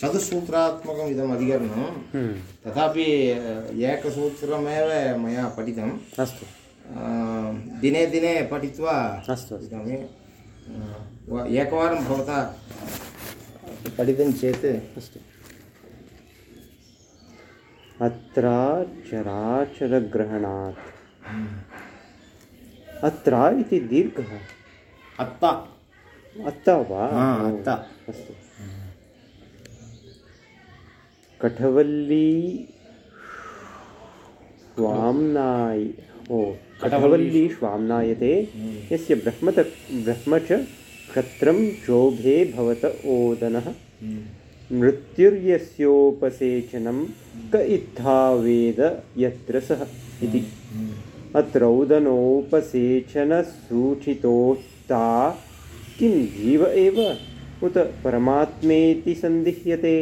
चतुस्सूत्रात्मकम् इदम् अधिकरणं। हम्म, तथापि एकसूत्रमेव मया पठितं अस्तु। दिने दिने पठित्वा अस्तु इदानीं एकवारं भवता पठितं चेत्। अस्तु। अत्र चराचरग्रहणात् अत्र इति दीर्घः? अत्त। अत्त वा? अस्तु। कठवल्ली स्वाम्नाय ओ कठवल्ली स्वाम्नायते। यस्य ब्रह्मत ब्रह्म च क्षत्रं शोभे भवत ओदनः। मृत्युर्यस्योपसेचनं क इत्था वेद यत्र सः इति। अत्र औदनोपसेचनसूचितोक्ता किं जीव एव? उत परमात्मेति सन्दिह्यते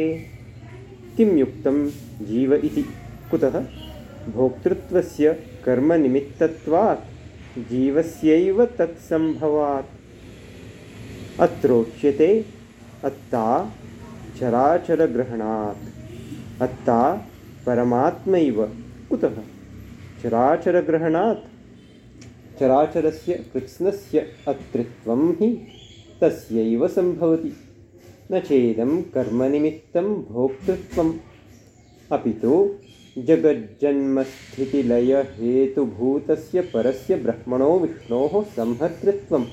किं युक्तं जीव इति? कुतः? भोक्तृत्वस्य कर्मनिमित्तत्वात् जीवस्यैव तत्सम्भवात्। अत्रोच्यते अत्ता चराचरग्रहणात्। अत्ता परमात्मैव। कुतः? चराचरग्रहणात्। चराचरस्य कृत्स्नस्य अत्रित्वं हि तस्यैव सम्भवति न चेदं कर्मनिमित्तं भोक्तृत्वम्। अपि तु जगज्जन्मस्थितिलयहेतुभूतस्य परस्य ब्रह्मणो विष्णोः संहर्तृत्वं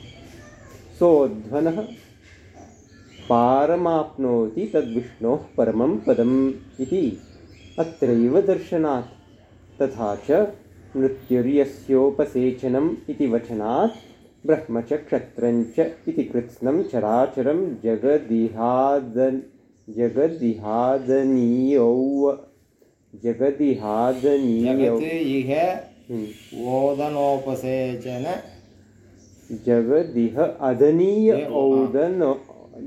सोऽध्वनः पारमाप्नोति तद्विष्णोः परमं पदम् इति। अत्रैव दर्शनात् तथा च मृत्युर्यस्योपसेचनम् इति वचनात् ब्रह्म च क्षत्रं च इति कृत्स्नं चराचरं जगदिहाद जगदिहादनीयौ जगदिहादनीयौ इह ओदनोपसेचन। जगदिह अदनीय औदन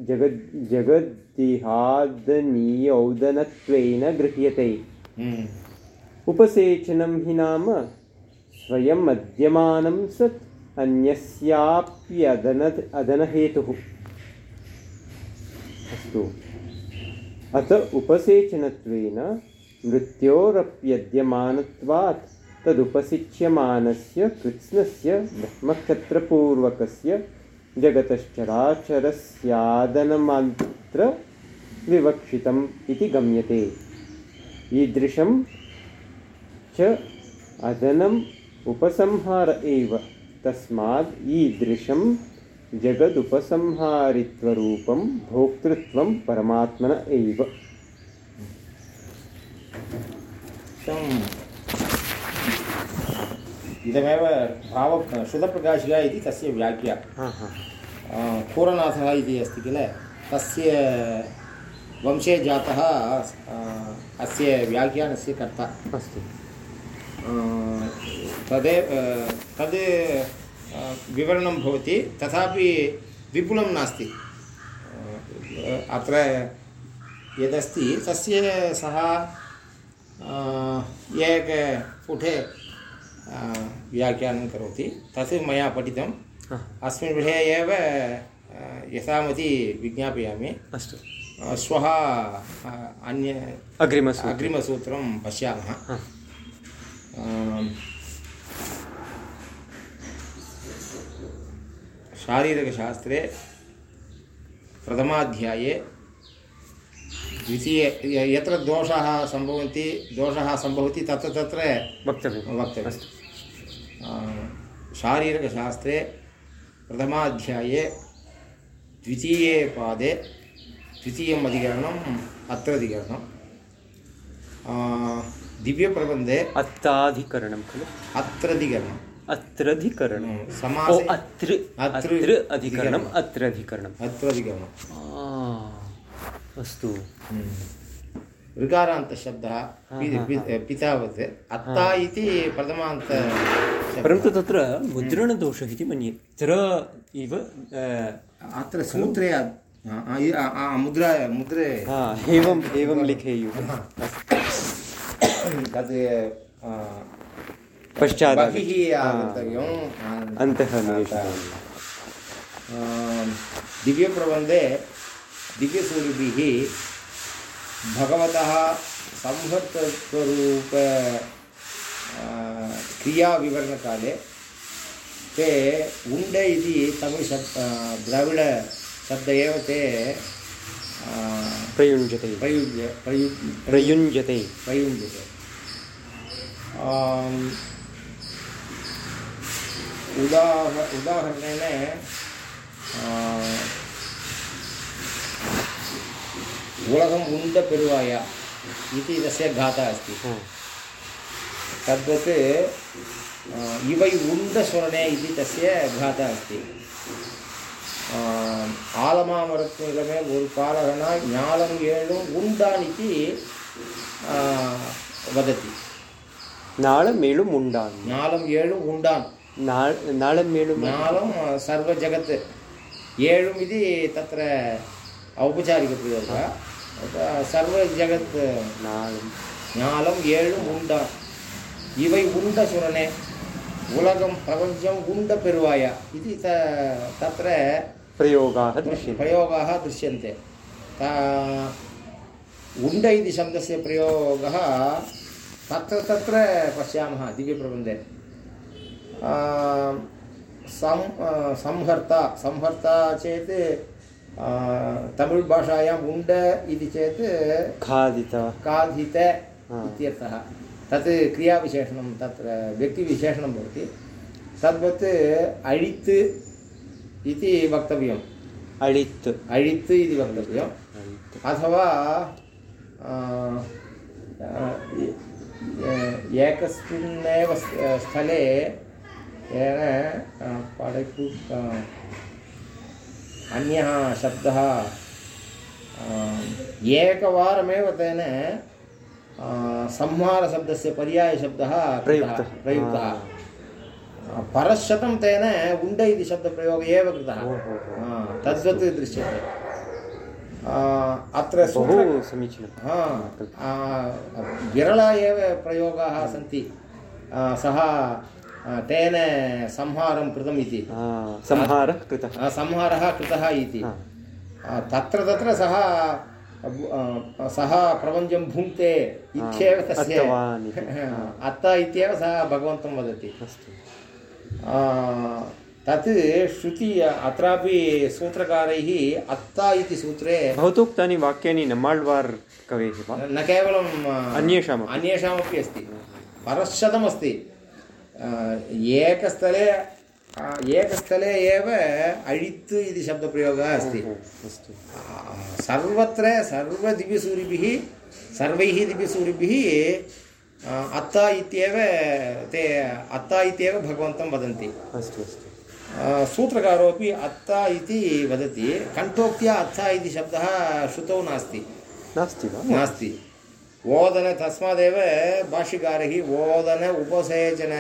जगद् जगद्दिहादनीय औदनत्वेन गृह्यते उपसेचनं हि नाम स्वयं मद्यमानं सत् अन्यस्याप्यदन अदनहेतुः। अस्तु। अत उपसेचनत्वेन मृत्योरप्यद्यमानत्वात् तदुपसिच्यमानस्य कृत्स्नस्य ब्रह्मक्षत्रपूर्वकस्य जगतश्चराचरस्यादनमात्र विवक्षितम् इति गम्यते। ईदृशं च अदनम् उपसंहार एव तस्माद् ईदृशं जगदुपसंहारित्वरूपं भोक्तृत्वं परमात्मन एव। इदमेव भाव शुद्धप्रकाशिका इति तस्य व्याख्या। खूरनाथः इति अस्ति किल? तस्य वंशे जातः अस्य व्याख्यानस्य कर्ता। अस्तु। तदेव तद् विवरणं भवति तथापि विपुलं नास्ति। अत्र यदस्ति तस्य सः एकपुटे व्याख्यानं करोति। तत् मया पठितं हा। अस्मिन् विषये एव यथामति विज्ञापयामि। अस्तु। श्वः अन्य अग्रिमसूत्रम्। अग्रिमसूत्रं पश्यामः। शारीरकशास्त्रे प्रथमाध्याये द्वितीये यत्र दोषाः सम्भवन्ति दोषः सम्भवति तत्र तत्र वक्तव्यम्। अस्तु। आ, शारीरकशास्त्रे प्रथमाध्याये द्वितीये पादे द्वितीयम् अधिकरणम् अत्र अधिकरणम्। आ, दिव्यप्रबन्धे अत्ताधिकरणं खलु? अत्राधिकरणम् अत्रधिकरणम् ओ समासे अत्र अत्र अत्र अधिकरणम् अत्र अधिकरणम् अत्राधिकरणम् आ, अस्तु। ऋकारान्तशब्दः पि- पितावत्। अत्ता इति प्रथमान्त परन्तु तत्र मुद्रणदोषः इति मन्ये। त्र इव अत्र सूत्रे मुद्रा मुद्रे हा एवम् एवं लिखेयुः। पश्चात् अन्तः दिव्यप्रबन्धे दिव्यसूरिभिः भगवतः संहर्तत्वरूप आ, क्रियाविवरणकाले ते उण्ड इति तमिळ् शब् द्रविडशब्द एव ते प्रयुञ्जते प्रयुज्य प्रयु प्रयुञ्जते प्रयुञ्जते उदाह उदाहरणेन उलगम् उण्ड पेरुवाय इति तस्य गाथा अस्ति तद्वत् इवै इति तस्य गाथा अस्ति ஆலமாமரத்திலமே ஒரு பாலகனாய் ஞானம் ஏழும் உண்டானிக்கு வதத்தி. நாளம் ஏழும் உண்டான். நாளம் ஏழும் உண்டான். நாளம் ஏழும் நாளம் சர்வ ஜகத் ஏழும் இது தத்திர ஔபச்சாரிகப்பிரயோக சர்வ ஜகத் நாளும் ஞாலம் ஏழும் உண்டான். இவை உண்ட சுரனே உலகம் பிரபஞ்சம் உண்ட பெருவாயா. இது த தத்திர प्रयोगाः दृश्यन्ते प्रयोगाः दृश्यन्ते ता- उण्ड इति शब्दस्य प्रयोगः तत्र तत्र पश्यामः दिव्यप्रबन्धे आ, सं आ, संहर्ता संहर्ता चेत् आ, तमिळ् भाषायाम् उण्ड इति चेत् खादित खादित हा. इत्यर्थः तत् क्रियाविशेषणं तत्र व्यक्तिविशेषणं भवति तद्वत् अळित् इति वक्तव्यम्। अळित् अळित् इति वक्तव्यम्। अथवा एकस्मिन्नेव स्थले येन पडकु अन्यः शब्दः एकवारमेव तेन संहारशब्दस्य पर्यायशब्दः प्रयुक्तः। प्रयुक्तः। हा. आ, परशतं तेन उण्ड इति शब्दप्रयोगः एव कृतः ओ, हो, हो. आ, तद्वत् दृश्यते आ, अत्र सूत्र बहु समीचीनं हा आ, विरला एव प्रयोगाः सन्ति आ, सः आ, तेन संहारं कृतम् इति हा, संहारः कृतः आ, संहारः कृतः इति हा. आ, तत्र तत्र सः आ, सः प्रपञ्चं भुङ्क्ते इत्येव हा, तस्य अत्तवान् इति। अत्त इत्येव सः भगवन्तं वदति अस्तु आ, तत् श्रुति अत्रापि सूत्रकारैः अत्ता इति सूत्रे भवतोक्तानि वाक्यानि नम्माಳ್वार् कवेः वा? न केवलं आ, अन्येषामपि। अस्ति। परशतमस्ति आ, एकस्थले एकस्थले एव अळित् इति शब्दप्रयोगः अस्ति। अस्तु। सर्वत्र सर्वदिव्यसूरिभिः सर्वैः दिव्यसूरिभिः अत्ता इत्येव ते अत्ता इत्येव भगवन्तं वदन्ति। अस्तु अस्तु। सूत्रकारोपि अत्ता इति वदति। कण्ठोक्त्या अत्ता इति शब्दः श्रुतौ नास्ति। नास्ति वा? नास्ति। ओदन तस्मादेव भाष्यकारैः ओदन उपसेचन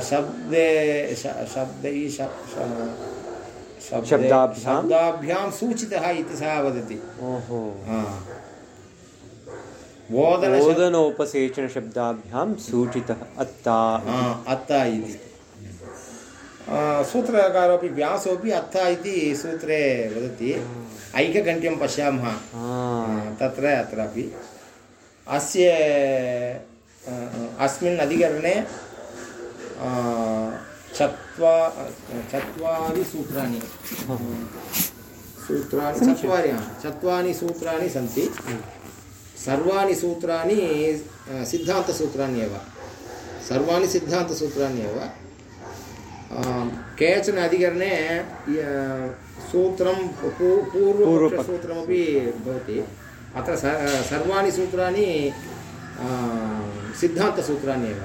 शब्दे शब्दैः शब्दाभ्यां? सूचितः इति सः वदति। ओहो। ओदनोपसेचनशब्दाभ्यां सूचितः अत्ता अत्ता इति। सूत्रकारोपि व्यासोपि अत्ता इति सूत्रे वदति। ऐकघण्ट्यं पश्यामः। तत्र अत्रापि। अस्य अस्मिन् अधिकरणे चत्वा चत्वारि सूत्राणि। सूत्राणि चत्वारि चत्वारि सूत्राणि सन्ति। सर्वाणि सूत्राणि सिद्धान्तसूत्राणि एव। सर्वाणि सिद्धान्तसूत्राणि एव। अ, केचन अधिकरणे सूत्रं पू- पूर्वपक्षसूत्रमपि भवति। अत्र स- सर्वाणि सूत्राणि सिद्धान्तसूत्राणि एव।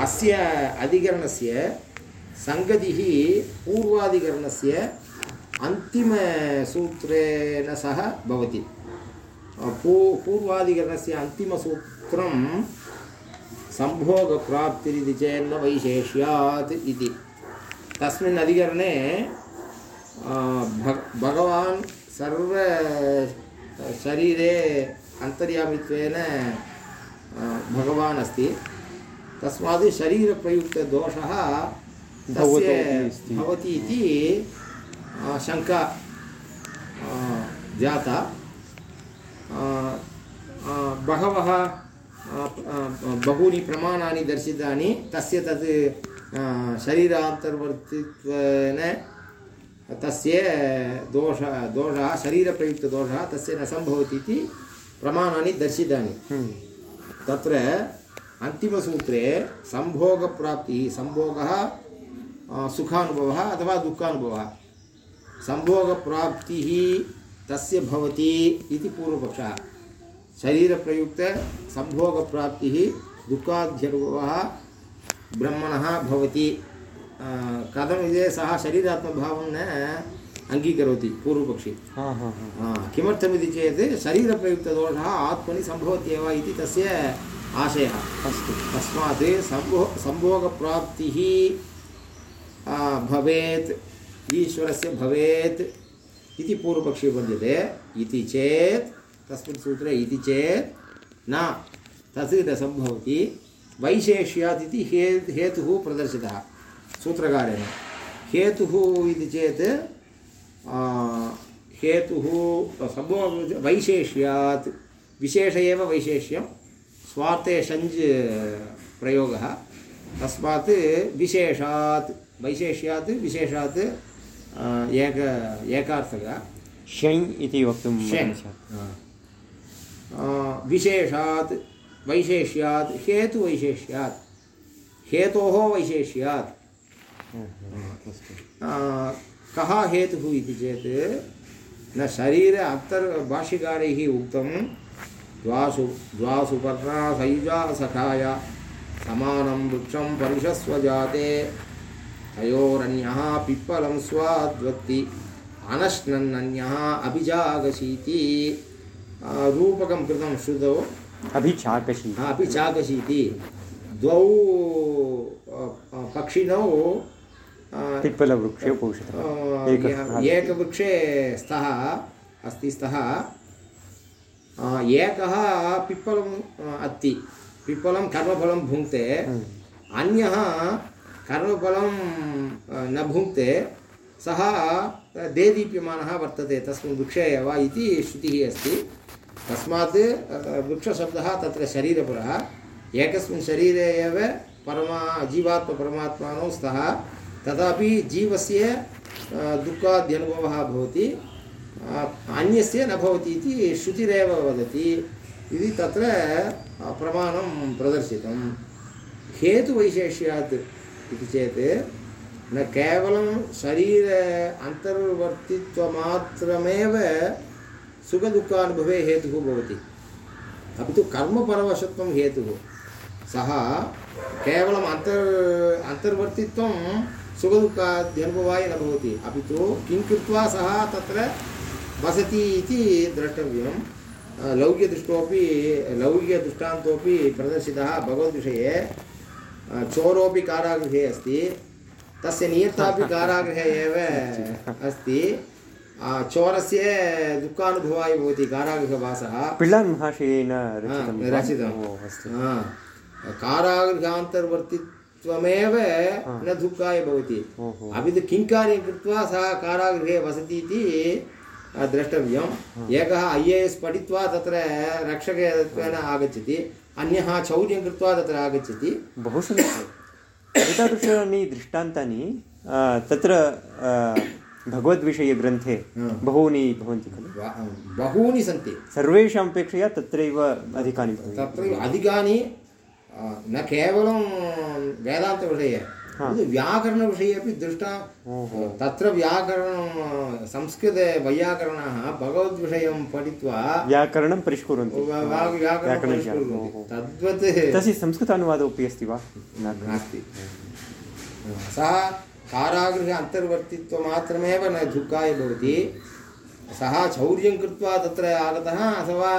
अस्य अधिकरणस्य सङ्गतिः पूर्वाधिकरणस्य अन्तिमसूत्रेण सह भवति। पू पूर्वाधिकरणस्य अन्तिमसूत्रं सम्भोगप्राप्तिरिति चेन्न वैशेष्यात् इति तस्मिन् अधिकरणे भग भगवान् सर्व शरीरे अन्तर्यामित्वेन भगवान् अस्ति तस्मात् शरीरप्रयुक्तदोषः तस्य। भवति इति शङ्का जाता बहवः बहूनि प्रमाणानि दर्शितानि तस्य तत् शरीरान्तर्वर्तित्वेन तस्य दोष दोषः शरीरप्रयुक्तदोषः तस्य न सम्भवति इति प्रमाणानि दर्शितानि। हम्म, तत्र अन्तिमसूत्रे सम्भोगप्राप्तिः सम्भोगः सुखानुभवः अथवा दुःखानुभवः। सम्भोगप्राप्तिः तस्य भवति इति पूर्वपक्षः। शरीरप्रयुक्तसम्भोगप्राप्तिः दुःखाध्यनुभवः ब्रह्मणः भवति। कथमिति सः शरीरात्मभावं न अङ्गीकरोति पूर्वपक्षी। हा हा हा। किमर्थमिति चेत् शरीरप्रयुक्तदोषः आत्मनि सम्भवत्येव इति तस्य आशयः। अस्तु। तस्मात् सम्भो सम्भोगप्राप्तिः भवेत् ईश्वरस्य भवेत्। इति पूर्वपक्षे वर्तते इति चेत्, तस्मिन् सूत्रे इति चेत्, न तत् न सम्भवति। वैशेष्यात् इति हे, हेतुः प्रदर्शितः, सूत्रकारेण। हेतुः इति चेत् हेतुः सम्भव वैशेष्यात्। विशेष एव वैशेष्यं। स्वार्थे षञ्ज् प्रयोगः। तस्मात् विशेषात्। वैशेष्यात्, विशेषात् एक एकार्थकः शञ् इति वक्तुं विशेषात् वैशेष्यात् हेतुवैशेष्यात् हेतोः वैशेष्यात् कः हेतुः इति चेत् न शरीर अन्तर्भाष्यकारैः उक्तं द्वासु द्वासु पर्णा सयुजा सखाय समानं वृक्षं परिषस्वजाते तयोरन्यः पिप्पलं स्वाद्वत्ति अनश्नन्नन्यः अभिजागशीति। रूपकं कृतं श्रुतौ। अभिचाकशी अपि चाकशीति द्वौ पक्षिणौ पिप्पलवृक्षे अ, एकवृक्षे स्तः अस्ति स्तः। एकः पिप्पलम् अस्ति। पिप्पलं कर्मफलं भुङ्क्ते। अन्यः कर्मफलं न भुङ्क्ते, सः देदीप्यमानः वर्तते, तस्मिन् वृक्षे एव इति श्रुतिः अस्ति। तस्मात् वृक्षशब्दः तत्र शरीरपुरः। एकस्मिन् शरीरे एव परमा जीवात्मपरमात्मानौ स्तः। तथापि जीवस्य दुःखाद्यनुभवः भवति अन्यस्य न भवति इति श्रुतिरेव वदति। इति तत्र प्रमाणं प्रदर्शितं हेतुवैशेष्यात् इति चेत् न केवलं शरीर अन्तर्वर्तित्वमात्रमेव सुखदुःखानुभवे हेतुः भवति अपि तु कर्मपरवशत्वं हेतुः सः केवलम् अन्तर् अन्तर्वर्तित्वं सुखदुःखाद्यनुभवाय न भवति अपि तु किं कृत्वा सः तत्र वसति इति द्रष्टव्यं अ, लौकिकदृष्टोपि लौकिकदृष्टान्तोपि प्रदर्शितः भगवद्विषये अ, चोरोपि कारागृहे अस्ति। तस्य नियतापि कारागृहे एव अस्ति। चोरस्य दुःखानुभवाय भवति कारागृहवासः। पिळ्ळन् महाशयेन रचितं हा, हा, कारागृहान्तर्वर्तित्वमेव न दुःखाय भवति। अपि तु किं कार्यं कृत्वा सः कारागृहे वसति इति द्रष्टव्यम्। एकः ऐ ए एस् पठित्वा तत्र रक्षकत्वेन आगच्छति अन्यः चौर्यं कृत्वा तत्र आगच्छति। बहु समीचीनम् एतादृशानि दृष्टान्तानि तत्र भगवद्विषयग्रन्थे. बहूनि भवन्ति खलु। बहूनि सन्ति। सर्वेषाम् अपेक्षया तत्रैव अधिकानि भवन्ति। तत्र अधिकानि न केवलं वेदान्तविषये व्याकरणविषये अपि दृष्टा तत्र व्याकरणं संस्कृतवैयाकरणाः भगवद्विषयं पठित्वा व्याकरणं परिष्कुर्वन्ति व्याकरणं। तद्वत् तस्य संस्कृतानुवादोऽपि अस्ति वा न नास्ति सः कारागृहे अन्तर्वर्तित्वमात्रमेव न दुःखाय भवति सः चौर्यं कृत्वा तत्र आगतः अथवा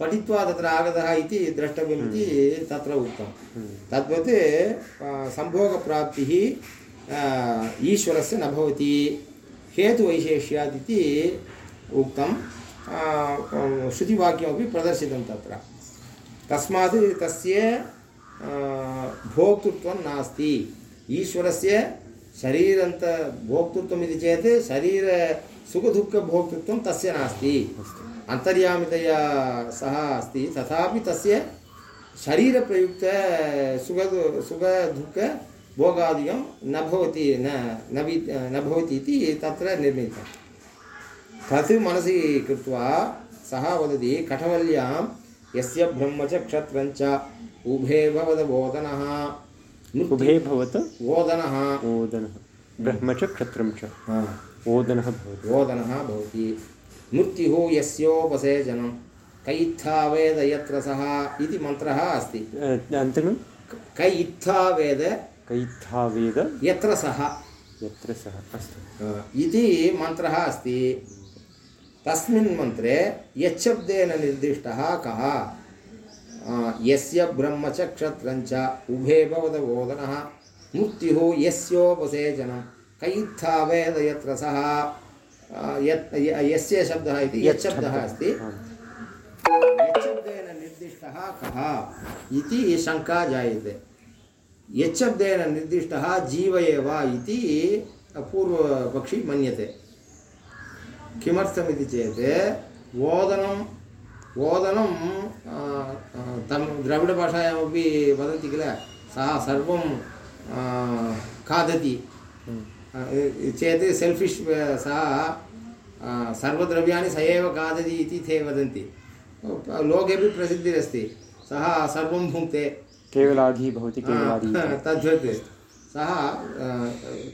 पठित्वा तत्र आगतः इति द्रष्टव्यमिति तत्र उक्तं. तद्वत् अ, सम्भोगप्राप्तिः ईश्वरस्य न भवति. हेतुवैशेष्यात् इति उक्तं श्रुतिवाक्यमपि प्रदर्शितं तत्र. तस्मात् तस्य भोक्तृत्वं नास्ति. ईश्वरस्य शरीरन्त भोक्तृत्वम् इति चेत् शरीर सुखदुःखभोक्तृत्वं तस्य नास्ति. अन्तर्यामितया सः अस्ति। तथापि तस्य शरीरप्रयुक्त सुख सुखदुःख भोगादिकं न भवति न न वि न भवति इति तत्र निर्णीतं तत् मनसि कृत्वा सः वदति कठवल्यां यस्य ब्रह्म च क्षत्रं च उभे भवदबोधनः उभे भवत ओदनः ओदनः ब्रह्म च क्षत्रं च ओदनः भवति। ओदनः भवति। मृत्युः यस्योपसेचनं कैत्था वेद यत्र सः इति मन्त्रः अस्ति। अ, अन्तिमं कै इत्था वेद कैत्थावेद यत्र सः यत्र सः अस्तु इति मन्त्रः अस्ति। तस्मिन् मन्त्रे यच्छब्देन निर्दिष्टः कः? अ, यस्य ब्रह्म च क्षत्रं च उभे भवदबोधनः मृत्युः यस्योपसेचनं यत् य- यस्य शब्दः इति यत् शब्दः अस्ति। यच्छब्देन निर्दिष्टः कः? इति शङ्का जायते। यच्छब्देन निर्दिष्टः जीव एव इति पूर्वपक्षी मन्यते। किमर्थमिति चेत् ओदनं अ, तं द्रविडभाषायामपि वदन्ति किल? सः सर्वं खादति। चेत् सेल्फिश् सः सर्वद्रव्याणि स एव खादति इति ते वदन्ति। लोकेपि प्रसिद्धिरस्ति। सः सर्वं भुङ्क्ते। केवलाधी भवति तद्वत्। सः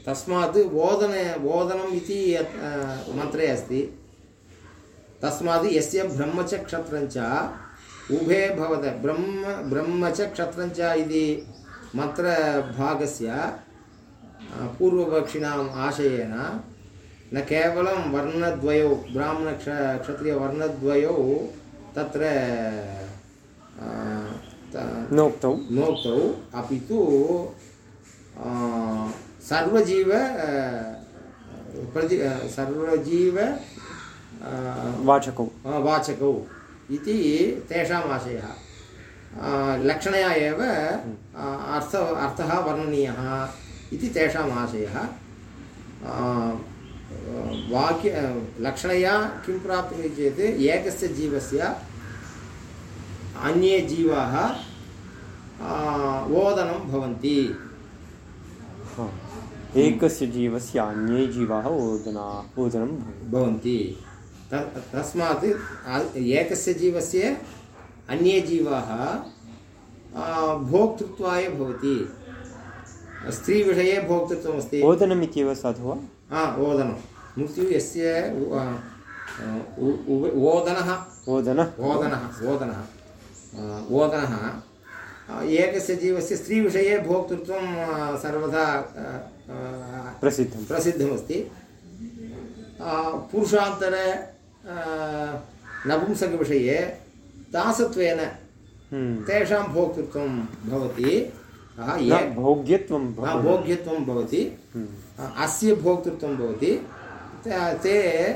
तस्मात् ओदन ओदनम् इति मन्त्रे अस्ति। तस्मात् यस्य ब्रह्म च उभे भवत ब्रह्म ब्रह्म च इति मन्त्रभागस्य पूर्वपक्षिणाम् आशयेन न केवलं वर्णद्वयौ ब्राह्मणक्ष क्षत्रियवर्णद्वयौ तत्र नोक्तौ। नोक्तौ अपि तु सर्वजीव प्रति सर्वजीव वाचकौ। वाचकौ इति तेषाम् आशयः। लक्षणया एव अ, अर्थ अर्थः वर्णनीयः। इति तेषाम् आशयः। वाक्य लक्षणया किं प्राप्तुमिति चेत् एकस्य जीवस्य अन्ये जीवाः ओदनं भवन्ति। एकस्य जीवस्य अन्ये जीवाः ओदना ओदनं भवन्ति। तस्मात् एकस्य जीवस्य अन्ये जीवाः भोक्तृत्वाय भवति। स्त्रीविषये भोक्तृत्वमस्ति। ओदनम् इत्येव साधु वा? हा ओदनं मृत्युः यस्य ओदनः। ओदनः। ओदनः ओदनः। ओदनः। एकस्य जीवस्य स्त्रीविषये भोक्तृत्वं सर्वदा प्रसिद्धं प्रसिद्धमस्ति। पुरुषान्तर नपुंसकविषये दासत्वेन हम्म। तेषां भोक्तृत्वं भवति। भोग्यत्वं हा, भवति। भोग्यत्वं भवति। हम्म। आ, अस्य भोक्तृत्वं भवति। ते-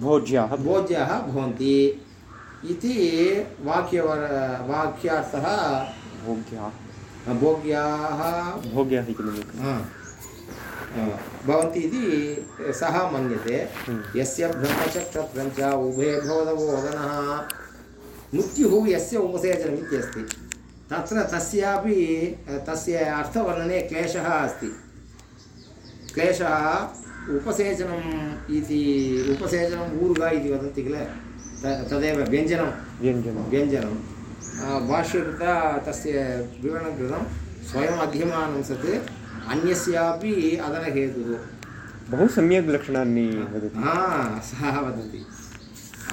भोज्याः भोज्याः भवन्ति। इति वाक्यवर वाक्यार्थः। भोग्याः। भोग्याः। भोग्याः इति हा, हा, भवन्ति इति सः मन्यते। हम्म। यस्य ब्रह्मचक्रत्रं च उभे भवदवोदनः मृत्युः यस्य उपसेचनम् इत्यस्ति तत्र तस्यापि तस्य अर्थवर्णने क्लेशः अस्ति। क्लेशः उपसेचनम् इति उपसेचनम् ऊर्गा इति वदन्ति किल? त- तदेव व्यञ्जनं। व्यञ्जनं। व्यञ्जनं। आ, भाष्यकृता तस्य विवरणं कृतं स्वयम् अध्यमानं सत् अन्यस्यापि अदनहेतुः। बहु सम्यक् लक्षणानि वदति। हा सः वदति। आ,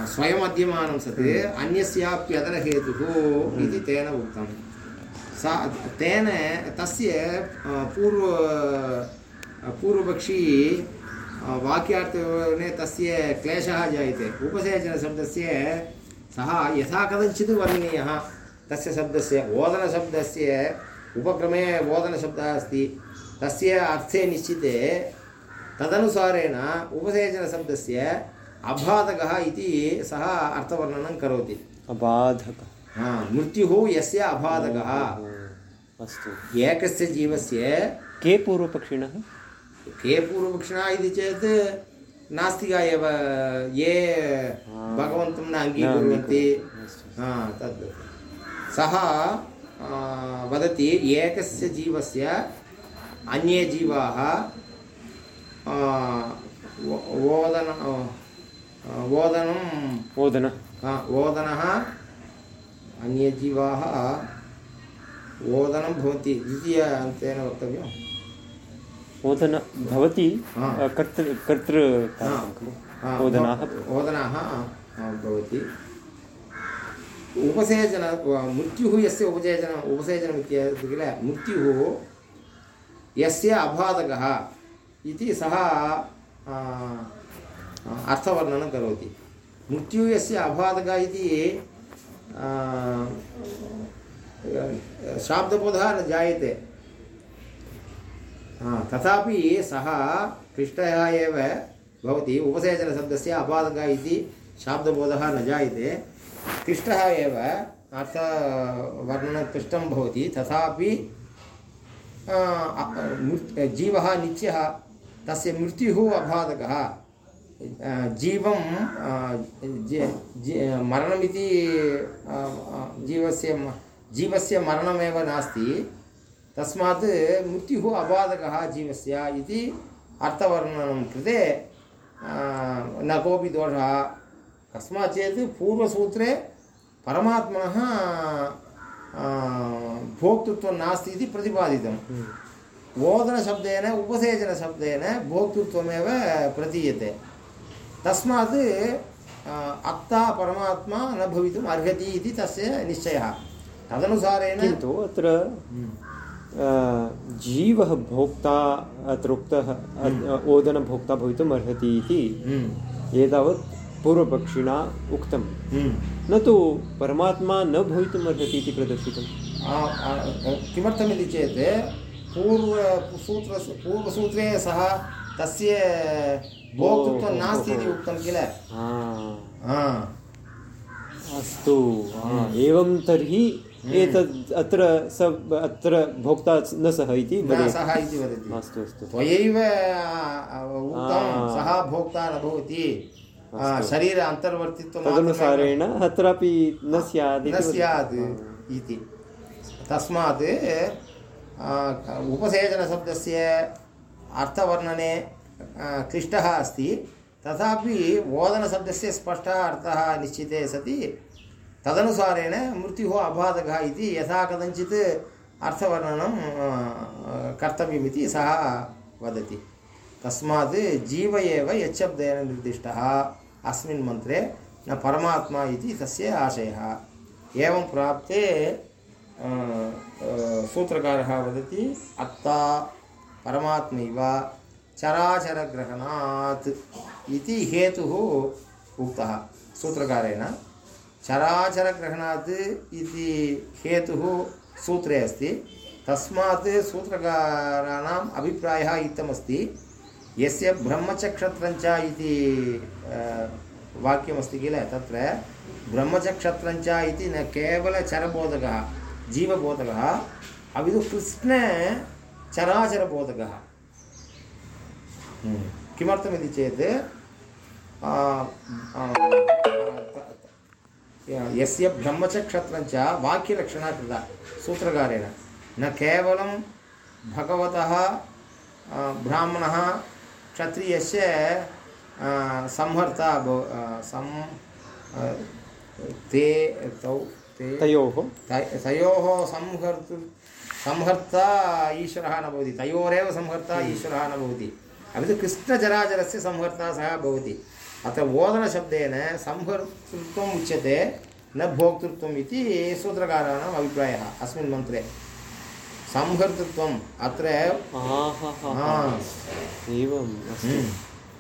स्वयम् अध्यमानं सत् अन्यस्याप्यदनहेतुः इति तेन उक्तं। सा तेन तस्य पूर्व पूर्वपक्षी वाक्यार्थने तस्य क्लेशः जायते। उपसेचनशब्दस्य सः यथा कथञ्चित् वर्णनीयः। तस्य शब्दस्य ओदनशब्दस्य उपक्रमे ओदनशब्दः अस्ति। तस्य अर्थे निश्चिते। तदनुसारेण उपसेचनशब्दस्य अबाधकः इति सः अर्थवर्णनं करोति। अबाधकः। हा, मृत्युः यस्य अबाधकः। अस्तु। एकस्य जीवस्य के पूर्वपक्षिणः? के पूर्वपक्षिणः इति चेत् नास्तिका एव ये भगवन्तं न अङ्गीकुर्वन्ति। हा, तद्। सः वदति एकस्य जीवस्य अन्ये जीवाः ओदन ओदनं ओदन ओदनः अन्ये जीवाः ओदनं भवति द्वितीय अन्तेन वक्तव्यम्। ओदन भवति कर्तृ कर्तृ ओदनाः ओदनाः भवति। उपसेचन मृत्युः यस्य उपसेचन उपसेचनम् किल? मृत्युः यस्य अबाधकः इति सः अर्थवर्णनं करोति। मृत्युः यस्य अबाधकः इति शाब्दबोधः न जायते। हा, तथापि सः पृष्टः एव भवति उपसेचनशब्दस्य अपादकः इति शाब्दबोधः न जायते। क्लिष्टः एव अर्थवर्णनं क्लिष्टं भवति तथापि जीवः नित्यः तस्य मृत्युः अबाधकः जीवं मरणमिति जीवस्य जीवस्य मरणमेव नास्ति। तस्मात् मृत्युः अबाधकः जीवस्य इति अर्थवर्णनं कृते न कोऽपि दोषः। कस्मात् चेत् पूर्वसूत्रे परमात्मनः भोक्तृत्वं नास्ति इति प्रतिपादितम्। ओदनशब्देन उपसेचनशब्देन भोक्तृत्वमेव प्रतीयते। तस्मात् अत्ता परमात्मा न भवितुम् अर्हति इति तस्य निश्चयः। तदनुसारेण किन्तु अत्र जीवः भोक्ता अत्र उक्तः अ- ओदनभोक्ता भवितुम् अर्हति इति हम्म, एतावत् पूर्वपक्षिणा उक्तं। हम्म। न तु परमात्मा न भवितुम् अर्हति इति आ, किमर्थमिति चेत् पूर्वसूत्र पूर्वसूत्रे सः तस्य भोक्तृत्वं नास्ति इति उक्तं किल हा, हा, अस्तु एवं तर्हि एतद् अत्र स अत्र भोक्ता न सः इति सः इति वदति। अस्तु अस्तु। त्वयैव उक्तं सः भोक्ता न भवति। शरीर अन्तर्वर्तित्वं तदनुसारेण अत्रापि न स्यात् न स्यात् इति। तस्मात् उपसेचनशब्दस्य अर्थवर्णने क्लिष्टः अस्ति। तथापि ओदनशब्दस्य स्पष्टः अर्थः निश्चिते सति। तदनुसारेण मृत्युः अबाधकः इति यथा कथञ्चित् अर्थवर्णनं कर्तव्यमिति सः वदति। तस्मात् जीव एव यच्छब्देन निर्दिष्टः। अस्मिन् मन्त्रे न परमात्मा इति तस्य आशयः। एवं प्राप्ते सूत्रकारः वदति, अत्ता परमात्मैव। चराचरग्रहणात् इति हेतुः उक्तः सूत्रकारेण। चराचरग्रहणात् इति हेतुः सूत्रे अस्ति। तस्मात् सूत्रकाराणाम् अभिप्रायः इत्थमस्ति यस्य ब्रह्मचक्षत्रञ्च इति वाक्यमस्ति किल? तत्र ब्रह्मचक्षत्रञ्च इति न केवलचरबोधकः जीवबोधकः अपि तु कृष्णचराचरबोधकः किमर्थमिति चेत् यस्य ब्रह्मचक्षत्रञ्च वाक्यरक्षणा कृता सूत्रकारेण। न केवलं भगवतः ब्राह्मणः क्षत्रियस्य संहर्ता भव आ, सं ते तौ ते तयोः। तयोः संहर्तु संहर्ता ईश्वरः न भवति तयोरेव संहर्ता ईश्वरः न भवति। अपि तु कृष्णचराचरस्य संहर्ता सः भवति। अत्र ओदनशब्देन संहर्तृत्वम् उच्यते न भोक्तृत्वम् इति सूत्रकाराणाम् अभिप्रायः अस्मिन् मन्त्रे। संहर्तृत्वम् अत्र हा, एवम् हम्म,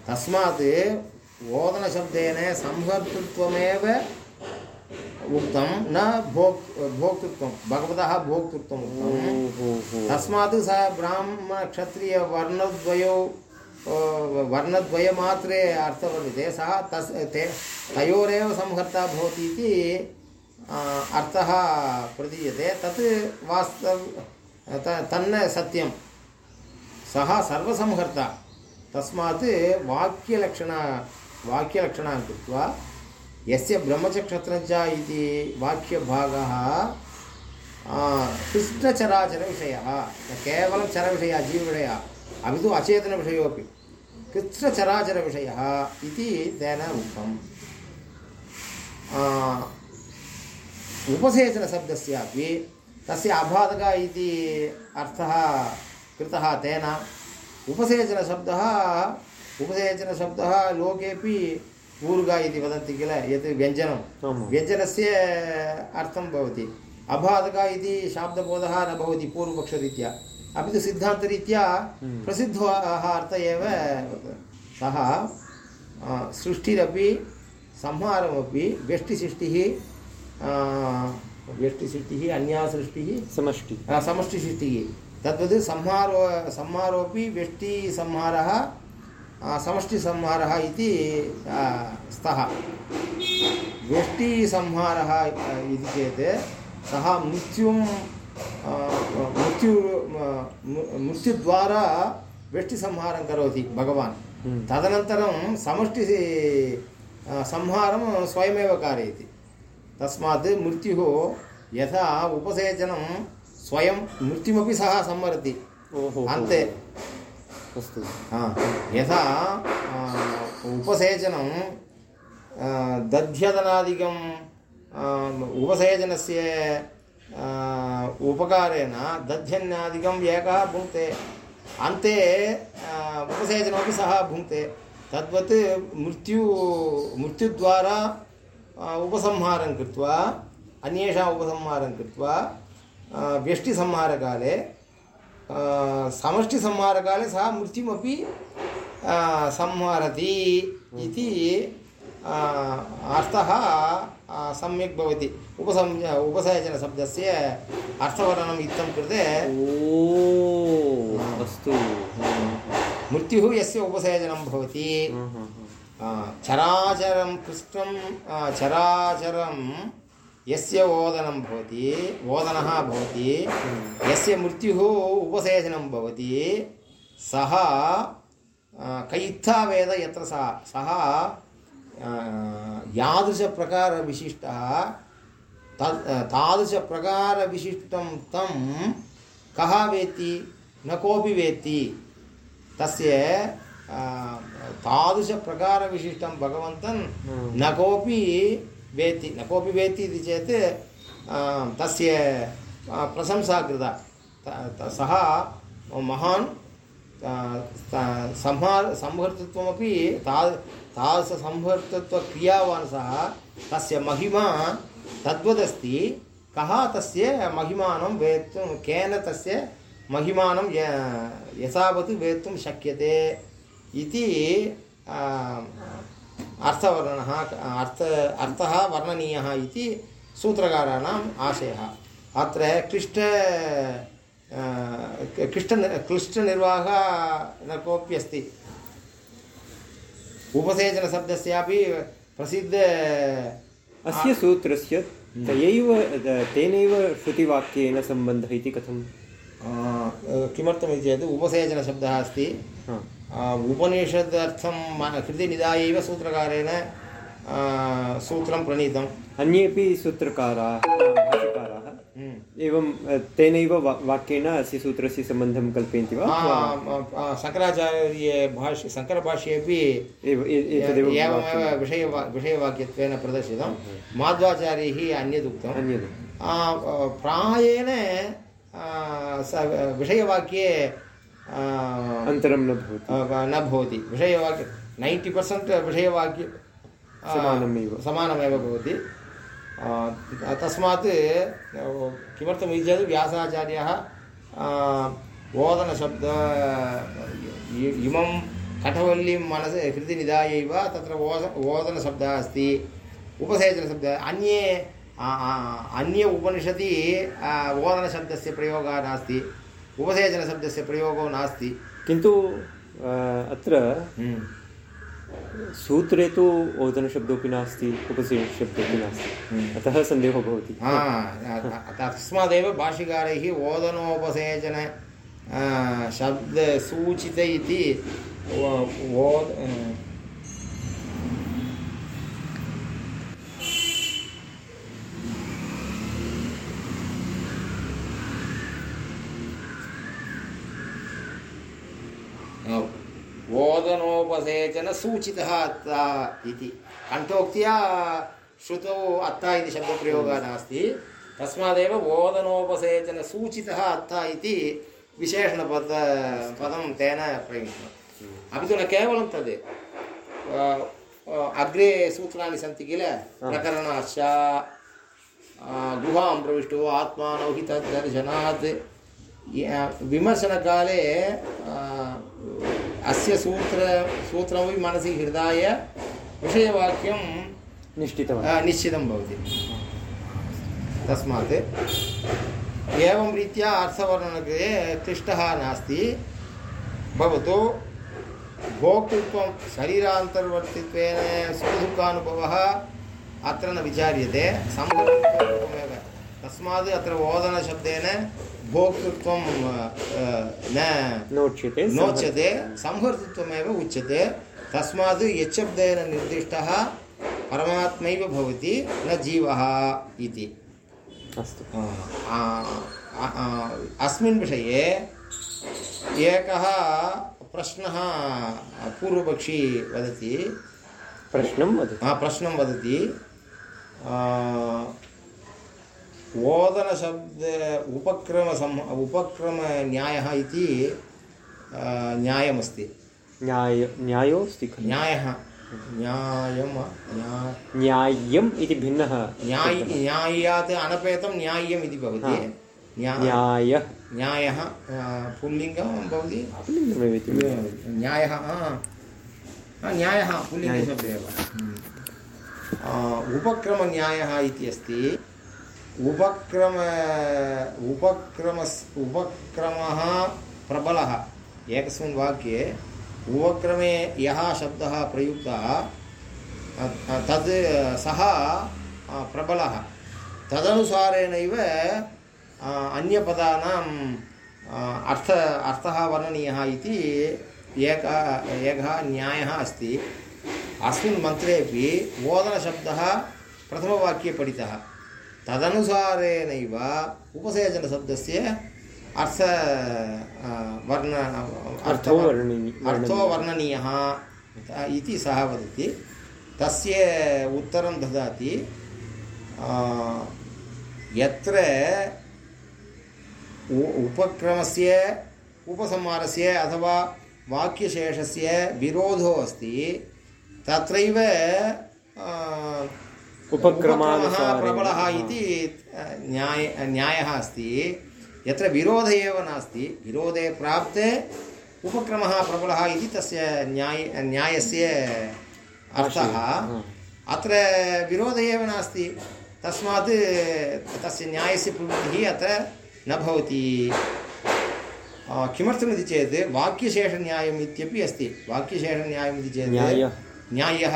तस्मात् ओदनशब्देन संहर्तृत्वमेव उक्तं न भोक् भोक्तृत्वं भगवतः भोक्तृत्वम् उक्तम् ओहो तस्मात् सः ब्राह्मणक्षत्रियवर्णद्वयौ वर्णद्वयमात्रे अर्थवर्णिते सः तस् ते तयोरेव संहर्ता भवति इति अर्थः प्रतीयते तत् वास्तव तन्न सत्यं। सः सर्वसंहर्ता। तस्मात् वाक्यलक्षण वाक्यलक्षणां कृत्वा यस्य ब्रह्मचक्षत्रञ्च इति वाक्यभागः आ, जीवविषयः अपि। तु अचेतनविषयोपि कृष्णचराचरविषयः इति तेन उक्तम्। उपसेचनशब्दस्यापि तस्य अबाधकः इति अर्थः कृतः तेन। उपसेचनशब्दः उपसेचनशब्दः लोकेपि ऊर्गा इति वदन्ति किल? यत् व्यञ्जनं। व्यञ्जनस्य अर्थं भवति। अबाधकः इति शाब्दबोधः न भवति पूर्वपक्षरीत्या। अपि तु सिद्धान्तरीत्या प्रसिद्धः अर्थः एव। सः सृष्टिरपि संहारमपि व्यष्टिसृष्टिः व्यष्टिसृष्टिः अन्या सृष्टिः समष्टि। आ, समष्टिसृष्टिः। तद्वत् संहारो संहारोपि व्यष्टिसंहारः समष्टिसंहारः इति स्तः। व्यष्टिसंहारः इति चेत् सः मृत्युं मृत्यु मृत्युद्वारा व्यष्टिसंहारं करोति भगवान्। हम्म। तदनन्तरं समष्टि संहारं स्वयमेव कारयति। तस्मात् मृत्युः यथा उपसेचनं स्वयं मृत्युमपि सः संहरति। अन्ते। अस्तु। हा, यथा उपसेचनं दध्यदनादिकं उपसेचनस्य उपकारेण दध्यन्नादिकम् एकः भुङ्क्ते अन्ते उपसेचनमपि सः भुङ्क्ते तद्वत् मृत्यु मृत्युद्वारा उपसंहारं कृत्वा अन्येषाम् उपसंहारं कृत्वा व्यष्टिसंहारकाले समष्टिसंहारकाले सः मृत्युमपि संहरति इति अर्थः सम्यक् भवति। उपसं उपसेचनशब्दस्य अर्थवर्णनम् इत्थं कृते ओ अस्तु। मृत्युः यस्य उपसेचनं भवति। चराचरं कृष्णं चराचरं यस्य ओदनं भवति ओदनः भवति यस्य मृत्युः उपसेचनं भवति सः आ, कयुत्थावेद यत्र सः सः यादृशप्रकारविशिष्टः तद् तादृशप्रकारविशिष्टं तं कः वेत्ति न कोऽपि वेत्ति तस्य तादृशप्रकारविशिष्टं भगवन्तं न कोऽपि वेत्ति न कोऽपि वेत्ति इति चेत् तस्य प्रशंसा कृता सः महान् संहार संहर्तृत्वमपि ता तादृशसंहर्तृत्वक्रियावान् सः तस्य महिमा तद्वदस्ति। कः तस्य महिमानं वेत्तुं, केन तस्य महिमानं यथावत् वेत्तुं शक्यते इति अर्थवर्णनः, अर्थ, अर्थः वर्णनीयः इति सूत्रकाराणाम् आशयः। अत्र क्लिष्ट क्लिष्ट क्लिष्टनिर्वाहः न कोऽपि अस्ति। उपसेचनशब्दस्यापि प्रसिद्ध अस्य सूत्रस्य तयैव तेनैव श्रुतिवाक्येन सम्बन्धः इति कथं किमर्थमिति चेत् उपसेचनशब्दः अस्ति। उपनिषदर्थं म- कृतिनिधायैव सूत्रकारेण सूत्रं प्रणीतम्। अन्येपि सूत्रकाराः भाष्यकाराः हम्म। एवं अ, तेनैव वा वाक्येन अस्य सूत्रस्य सम्बन्धं कल्पयन्ति वा? शङ्कराचार्य भाष्य एव- ए- एतदेव एवमेव। विषयवा विषयवाक्यत्वेन प्रदर्शितं। माध्वाचार्यैः अन्यदुक्तम् आ, प्रायेण विषयवाक्ये अन्तरं न भवति। न भवति। विषयवाक्य नैन्टि पर्सेण्ट् विषयवाक्य समानमेव। समानमेव भवति। तस्मात् किमर्थम् इति चेत् व्यासाचार्यः ओदनशब्द इमं कठवल्लीं मनसि हृदि निधाय एव तत्र ओद ओदनशब्दः अस्ति। उपसेचनशब्दः अन्ये अन्य उपनिषदि ओदनशब्दस्य प्रयोगः नास्ति। उपसेचनशब्दस्य प्रयोगो नास्ति। किन्तु अत्र सूत्रे तु ओदनशब्दोपि नास्ति उपसेशब्दोपि नास्ति। अतः सन्देहो भवति। हा तस्मादेव भाषिकारैः ओदनोपसेचन शब्दसूचित इति वो- वो अ, ओदनोपसेचन सूचितः अत्ता इति। कण्ठोक्त्या श्रुतौ अत्ता इति शब्दप्रयोगः नास्ति। तस्मादेव ओदनोपसेचन सूचितः अत्ता इति विशेषणपद पदं तेन प्रयुक्तम् अपि तु न केवलं तद् अग्रे सूत्राणि सन्ति किल? प्रकरणाश्च गुहां प्रविष्टो आत्मानौ हि तद्दर्शनात् विमर्शनकाले अस्य सूत्र सूत्रमपि मनसि हृदाय विषयवाक्यं निश्चितवान्। निश्चितं भवति। तस्मात् एवं रीत्या अर्थवर्णनकृते क्लिष्टः नास्ति। भवतु भोक्तृत्वं शरीरान्तर्वर्तित्वेन सुखदुःखानुभवः अत्र न विचार्यते। संस्कृतमेव तस्मात् अत्र ओदनशब्देन भोक्तृत्वं न नोच्यते नोच्यते संहर्तृत्वमेव उच्यते। तस्मात् यच्छब्देन निर्दिष्टः परमात्मैव भवति न जीवः इति। अस्तु। अस्मिन् विषये एकः प्रश्नः पूर्वपक्षी वदति। प्रश्नं वदतु। प्रश्नं वदति। आ, ओदनशब्द उपक्रमसम् उपक्रमन्यायः इति न्यायमस्ति। न्याय न्यायोऽस्ति खलु। न्यायः। न्यायं न्याय न्याय्यम् इति भिन्नः। न्याय न्याय्यात् अनपेतं न्याय्यम् इति भवति. न्यायः। न्यायः पुल्लिङ्गं भवति। न्यायः न्यायः पुल्लिङ्गशब्दः एव। उपक्रमन्यायः इति अस्ति। उपक्रम, उपक्रमस्, उपक्रमः प्रबलः। एकस्मिन् वाक्ये, उपक्रमे यः शब्दः प्रयुक्तः तद्, सः प्रबलः। तदनुसारेणैव अन्यपदानाम् अर्थ, अर्थः वर्णनीयः इति एकः एकः न्यायः अस्ति। मन्त्रेपि ओदनशब्दः प्रथमवाक्ये पठितः। तदनुसारेणैव उपसेचनशब्दस्य अर्थ वर्ण अर्थो वर्णनी- अर्थो वर्णनीयः। इति सः वदति तस्य उत्तरं ददाति यत्र उपक्रमस्य उपसंहारस्य अथवा वाक्यशेषस्य विरोधो अस्ति तत्रैव आ, उपक्रमानुसारेण। उपक्रमः प्रबलः इति न्याय न्यायः अस्ति यत्र विरोधः एव नास्ति विरोधे प्राप्ते उपक्रमः प्रबलः इति तस्य न्याय न्यायस्य अर्थः हा। अत्र विरोधः एव नास्ति तस्मात् तस्य न्यायस्य प्रवृत्तिः अत्र न भवति किमर्थमिति चेत् वाक्यशेषन्यायम् इत्यपि अस्ति वाक्यशेषन्यायम् इति चेत् न्यायः। न्यायः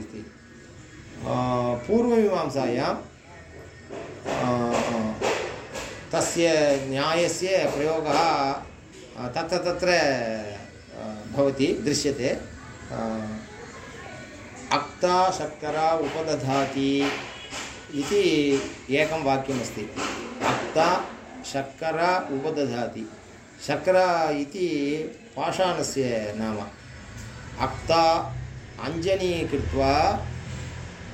इति पूर्वमीमांसायां तस्य न्यायस्य प्रयोगः तत्र तत्र भवति दृश्यते। अक्ता शर्करा उपदधाति इति एकं वाक्यमस्ति। अक्ता शर्करा उपदधाति। शर्करा इति पाषाणस्य नाम। अक्ता अञ्जनीकृत्वा आ,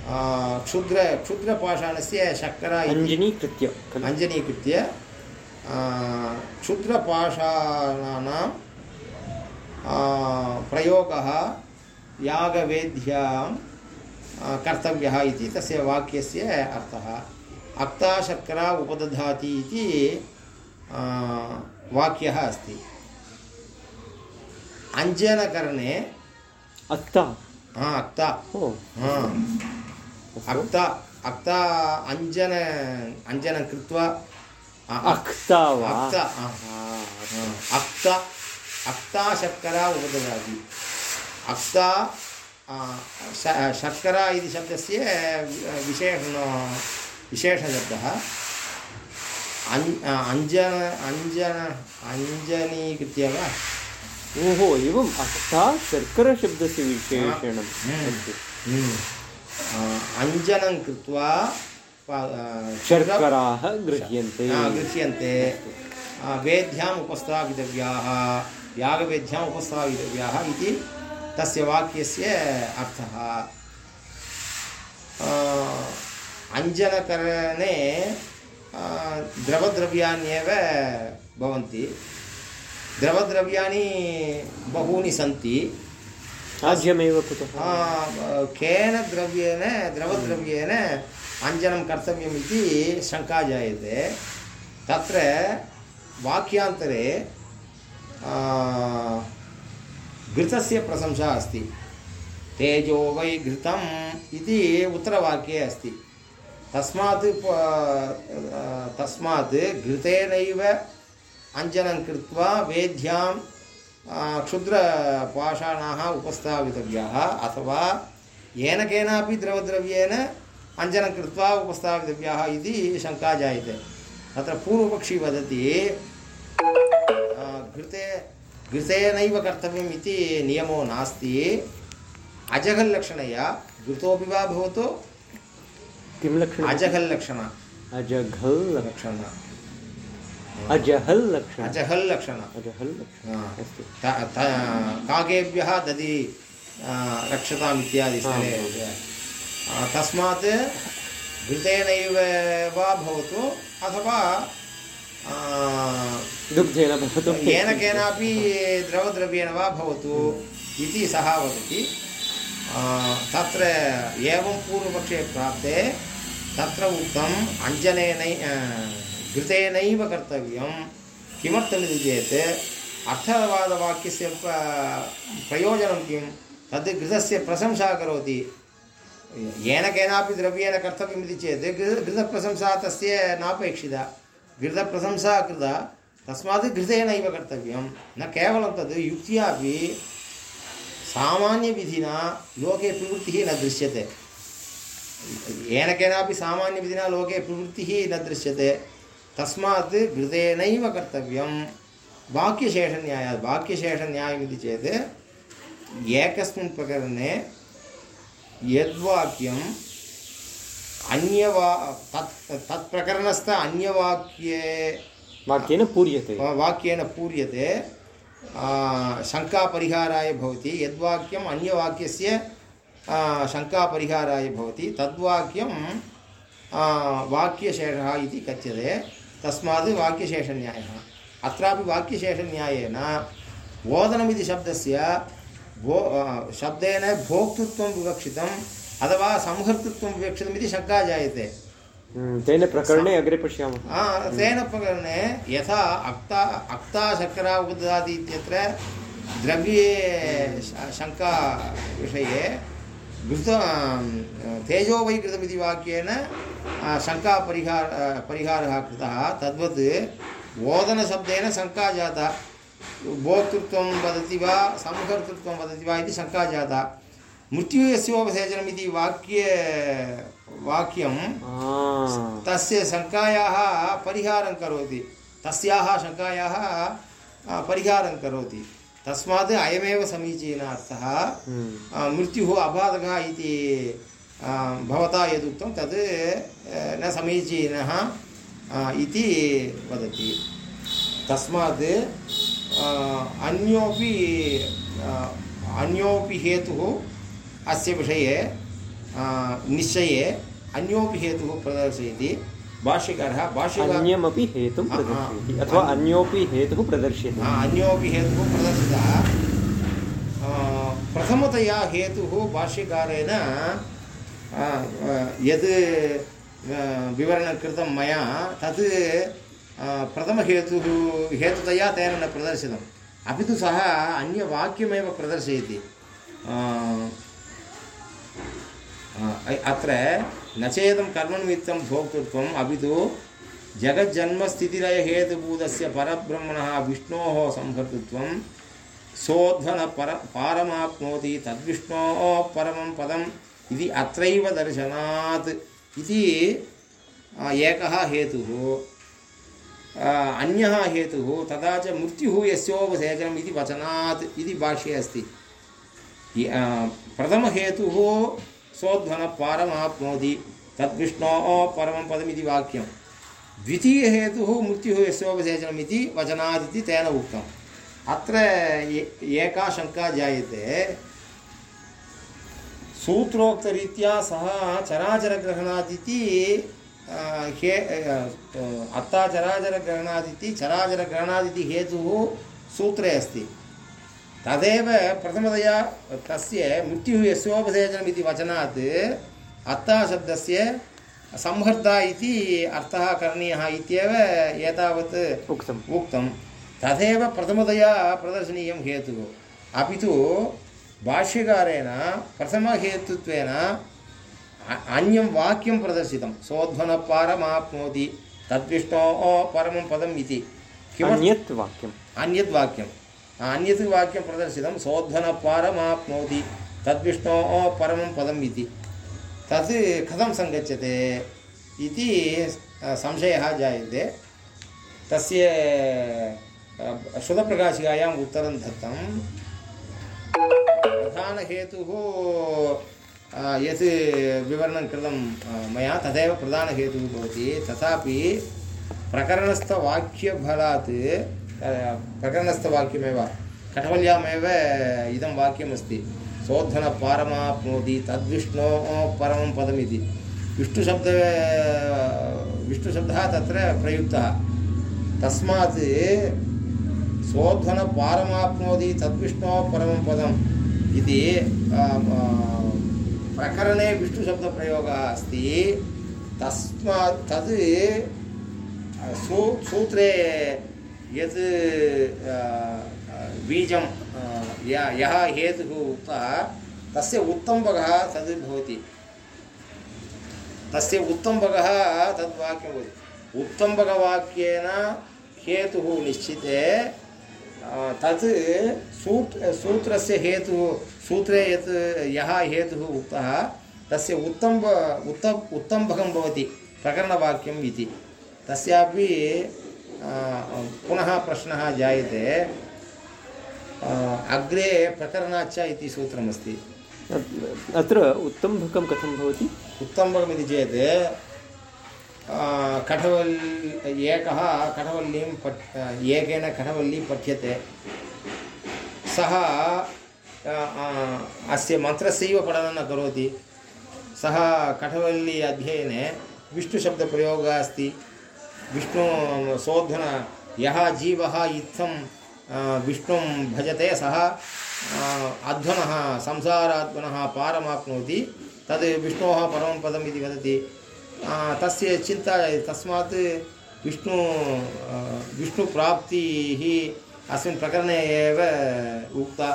क्षुद्र क्षुद्रपाषाणस्य शर्करा अञ्जनीकृत्य अञ्जनीकृत्य क्षुद्रपाषाणानां प्रयोगः यागवेद्यां कर्तव्यः इति तस्य वाक्यस्य अर्थः अक्ता शर्करा उपदधाति इति वाक्यः अस्ति अञ्जनकरणे अक्ता हा अक्ता ओ हा अक्ता अक्ता अञ्जन अञ्जनं कृत्वा आ, अक्ता वा? अक्ता आ, हा, अक्ता अक्ता शर्करा उपददाति। अक्ता आ, श- शर्करा इति शब्दस्य विशेषण विशेषशब्दः। अञ् अञ्जन अञ्जन अञ्जनीकृत्य वा? ओहो एवम् अक्ता शर्करशब्दस्य विशेषणम्। अञ्जनं कृत्वा शर्कराः गृह्यन्ते। गृह्यन्ते। वेद्याम् उपस्थापितव्याः यागवेद्याम् उपस्थापितव्याः इति तस्य वाक्यस्य अर्थः। अञ्जनकरणे द्रवद्रव्याण्येव भवन्ति। द्रवद्रव्याणि बहूनि सन्ति। आज्यमेव कुतः? केन द्रव्येन द्रवद्रव्येन अञ्जनं कर्तव्यम् इति शङ्का जायते। तत्र वाक्यान्तरे घृतस्य प्रशंसा अस्ति। तेजो वै घृतम् इति उत्तरवाक्ये अस्ति। तस्मात् तस्मात् घृतेनैव अञ्जनं कृत्वा वेद्यां क्षुद्रपाषाणाः उपस्थापितव्याः अथवा येन केनापि द्रवद्रव्येन अञ्जनं कृत्वा उपस्थापितव्याः इति शङ्का जायते। तत्र पूर्वपक्षी वदति घृते घृतेनैव कर्तव्यम् इति नियमो नास्ति। अजगल्लक्षणया घृतोपि वा भवतु? किं लक्षणम्? अजगल्लक्षण अजघल् लक्ष लक्षण अजहल् लक्षण। अजहल् लक्षण। अजहल् लक्षण हा। काकेभ्यः दधि रक्षताम् इत्यादि स्थले। तस्मात् घृतेनैव वा भवतु अथवा दुग्धेन भवतु। येन केनापि द्रवद्रव्येण वा भवतु इति सः वदति। तत्र एवं पूर्वपक्षे प्राप्ते तत्र उक्तम् अञ्जनेनै घृतेनैव कर्तव्यं किमर्थमिति चेत्, अर्थवादवाक्यस्य प्रयोजनं किं तद् घृतस्य प्रशंसा करोति। येन केनापि द्रव्येण कर्तव्यमिति चेत्, घृ, घृतप्रशंसा तस्य नापेक्षिता। घृतप्रशंसा कृता, तस्मात् घृतेनैव कर्तव्यं न केवलं तद् युक्त्या अपि सामान्यविधिना लोके प्रवृत्तिः न दृश्यते। येन केनापि सामान्यविधिना लोके प्रवृत्तिः न दृश्यते। तस्मात् घृतेनैव कर्तव्यं वाक्यशेषन्यायात् वाक्यशेषन्यायमिति चेत् एकस्मिन् प्रकरणे यद्वाक्यम् अन्यवा तत् तत्प्रकरणस्थ अन्यवाक्ये वाक्येन पूर्यते। वाक्येन पूर्यते शङ्कापरिहाराय भवति। यद्वाक्यम् अन्यवाक्यस्य शङ्कापरिहाराय भवति। तद्वाक्यं वाक्यशेषः इति कथ्यते। तस्मात् वाक्यशेषन्यायः अत्रापि वाक्यशेषन्यायेन ओदनमिति शब्दस्य भो शब्देन भोक्तृत्वं विवक्षितम् अथवा संहर्तृत्वं विवक्षितमिति शङ्का जायते। तेन प्रकरणे अग्रे पश्यामः तेन प्रकरणे यथा अक्ता अक्ता शर्करा उपददाति इत्यत्र द्रव्ये शङ्का विषये घृत तेजो वै वाक्येन शङ्कापरिहार परिहारः कृतः। तद्वत् ओदनशब्देन शङ्का जाता। भोक्तृत्वं वदति वा संहर्तृत्वं वदति वा इति शङ्का जाता। मृत्युः यस्योपसेचनमिति वाक्ये वाक्यं तस्य शङ्कायाः परिहारं करोति। तस्याः शङ्कायाः परिहारं करोति। तस्मात् अयमेव समीचीनः अर्थः हम्म, मृत्युः अबाधकः इति भवता यदुक्तं तद् न समीचीनः इति वदति। तस्मात् अन्योपि अन्योपि हेतुः अस्य विषये निश्चये अन्योपि हेतुः प्रदर्शयति। भाष्यकारः भाष्यकार अन्यमपि हेतुं प्रदर्शयति अथवा अन्योपि हेतुः प्रदर्श्यते। अन्योपि हेतुः प्रदर्शितः। प्रथमतया हेतुः भाष्यकारेण यद् विवरणं कृतं मया तत् प्रथमहेतुः, हेतुतया तेन न प्रदर्शितम्। अपि तु सः अन्यवाक्यमेव प्रदर्शयति। अत्र, न चेदं कर्मनिमित्तं भोक्तृत्वम्, अपि तु जगज्जन्मस्थितिलयहेतुभूतस्य परब्रह्मणः विष्णोः संहर्तृत्वं सोध्वनपर पारमाप्नोति, तद्विष्णोः परमं पदम् इति अत्रैव दर्शनात् इति एकः हेतुः। अन्यः हेतुः, तथा च मृत्युः यस्योपसेचनम् इति वचनात् इति भाष्ये अस्ति। प्रथमहेतुः सोध्वनपारमाप्नोति, तद्विष्णोः परमं पदमिति वाक्यं द्वितीयहेतुः मृत्युः यस्योपसेचनम् इति वचनात् इति तेन उक्तम्। अत्र एका शङ्का जायते। सूत्रोक्तरीत्या सः आ, हे अत्ता चराचरग्रहणात् इति हेतुः सूत्रे अस्ति। तदेव प्रथमतया तस्य मृत्युः यस्योपसेचनम् इति वचनात् अत्ताशब्दस्य संहर्ता इति अर्थः करणीयः इत्येव एतावत् उक्तम्। उक्तं तथैव प्रथमतया प्रदर्शनीयं हेतुः। अपि तु भाष्यकारेण प्रथमहेतुत्वेन अन्यं वाक्यं प्रदर्शितं। सोध्वनपारमाप्नोति तद्विष्णोः परमं पदम् इति। किमर्थम्? अन्यत् वाक्यम्। अन्यद् वाक्यम्। अन्यत् वाक्यं प्रदर्शितं सोध्वनपारमाप्नोति तद्विष्णोः परमं पदम् इति। तत् कथं सङ्गच्छते इति संशयः जायते। तस्य श्रुतप्रकाशिकायाम् उत्तरं दत्तं प्रधानहेतुः यत् विवरणं कृतं मया तदेव प्रधानहेतुः भवति। तथापि प्रकरणस्थवाक्यबलात् प्रकरणस्थवाक्यमेव, कठवल्यामेव इदं वाक्यमस्ति। सोद्धनपारमाप्नोति तद्विष्णोः परमं पदमिति। विष्णुशब्द विष्णुशब्दः तत्र प्रयुक्तः। तस्मात् सोध्वनपारमाप्नोति तद्विष्णोः परमं पदम् इति प्रकरणे विष्णुशब्दप्रयोगः अस्ति। तस्मात् तद् सू, सूत्रे यत् बीजं य हेतुः उक्तः, तस्य उत्तम्बकः तद् भवति। तस्य उत्तम्बकः तद्वाक्यं भवति। उत्तम्बकवाक्येन हेतुः निश्चिते। तत् सूत् सूत्रस्य हेतुः सूत्रे यत् यः हेतुः उक्तः तस्य उत्तम्ब उत्त उत्तम्बकं भवति प्रकरणवाक्यम् इति। तस्यापि पुनः प्रश्नः जायते। अग्रे प्रकरणाच्च इति सूत्रमस्ति। अत्- अत्र उत्तम्भकं कथं भवति? उत्तम्बकमिति चेत् कठवल्, एकः कठवल्लीं पठ्, एकेन कठवल्ली पठ्यते। सः अस्य मन्त्रस्यैव पठनं न करोति। सः कठवल्ली अध्ययने विष्णुशब्दप्रयोगः अस्ति। विष्णु सोद्धन यः जीवः इत्थं विष्णुं भजते, सः अध्वनः संसारात्मनः पारमाप्नोति। तद् विष्णोः परमं पदम् इति वदति। तस्य चिन्ता तस्मात् विष्णु विष्णुप्राप्तिः अस्मिन् प्रकरणे एव उक्ता।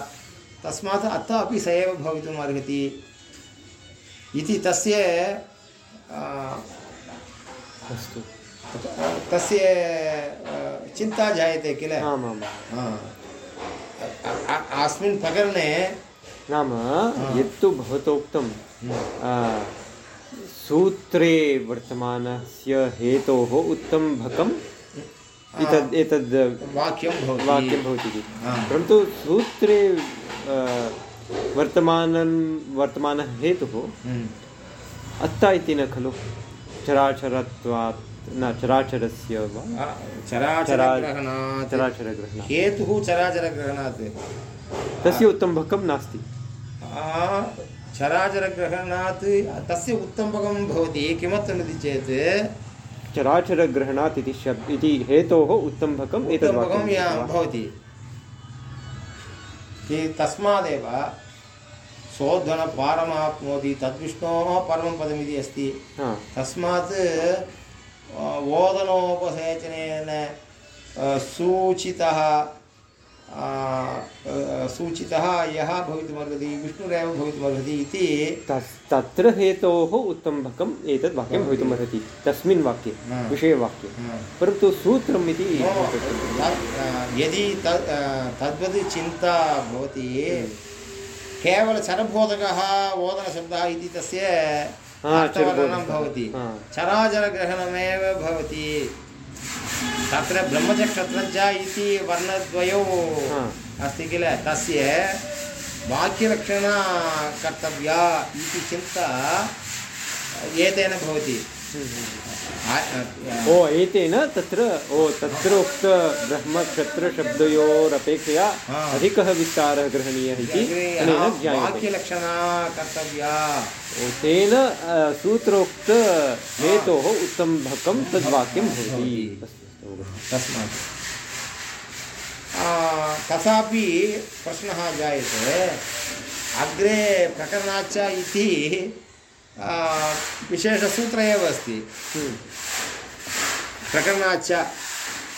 तस्मात् अत्र अपि स एव भवितुम् अर्हति। इति तस्य अस्तु। तस्य चिन्ता जायते किल? आमाम् अस्मिन् प्रकरणे नाम यत्तु भवतोक्तं आ, सूत्रे वर्तमानस्य हेतोः उत्तम्भकम् एतद् एतद् वाक्यं भवति। वाक्यं भवति इति। परन्तु सूत्रे वर्तमानं वर्तमानः हेतुः हम्म। अत्ता इति न खलु। चराचरत्वात् न चराचरस्य वा? चराचरग्रहणात् चराचरग्रहणात्। हेतुः चराचरग्रहणात्। तस्य उत्तम्भकं नास्ति। चराचरग्रहणात् तस्य उत्तम्बकं भवति किमर्थमिति चेत्? चराचरग्रहणात् इति शब् इति हेतोः उत्तम्भकम् एतद् उत्तम्बकं वाक्यं या? भवति। तस्मादेव सोद्धनपारमाप्नोति तद्विष्णोः परमं पदमिति अस्ति। तस्मात् ओदनोपसेचनेन सूचितः सूचितः यः भवितुमर्हति विष्णुरेव भवितुमर्हति इति तत्र हेतोः उत्तम्भकम् एतद् वाक्यं भवितुमर्हति तस्मिन् वाक्ये विषयवाक्ये। परन्तु सूत्रम् इति यदि तद् तद्वत् चिन्ता भवति केवलचरबोधकः ओदनशब्दः इति तस्य। भवति। चराचरग्रहणमेव भवति। तत्र ब्रह्मचक्षत्रज्ज इति वर्णद्वयौ अस्ति किल? तस्य वाक्यरक्षणा कर्तव्या इति चिन्ता एतेन भवति। ओ एतेन तत्र ओ तत्र उक्त ब्रह्मक्षत्रशब्दयोरपेक्षया। अधिकः विस्तारः ग्रहणीयः इति अनेन ज्ञायते। तेन सूत्रोक्त हेतोः उत्तम्भकं तद्वाक्यं भवति। तस्मात्। तथापि प्रश्नः जायते। अग्रे प्रकरणाच्च इति विशेषसूत्र एव अस्ति हम्म, प्रकरणाच्च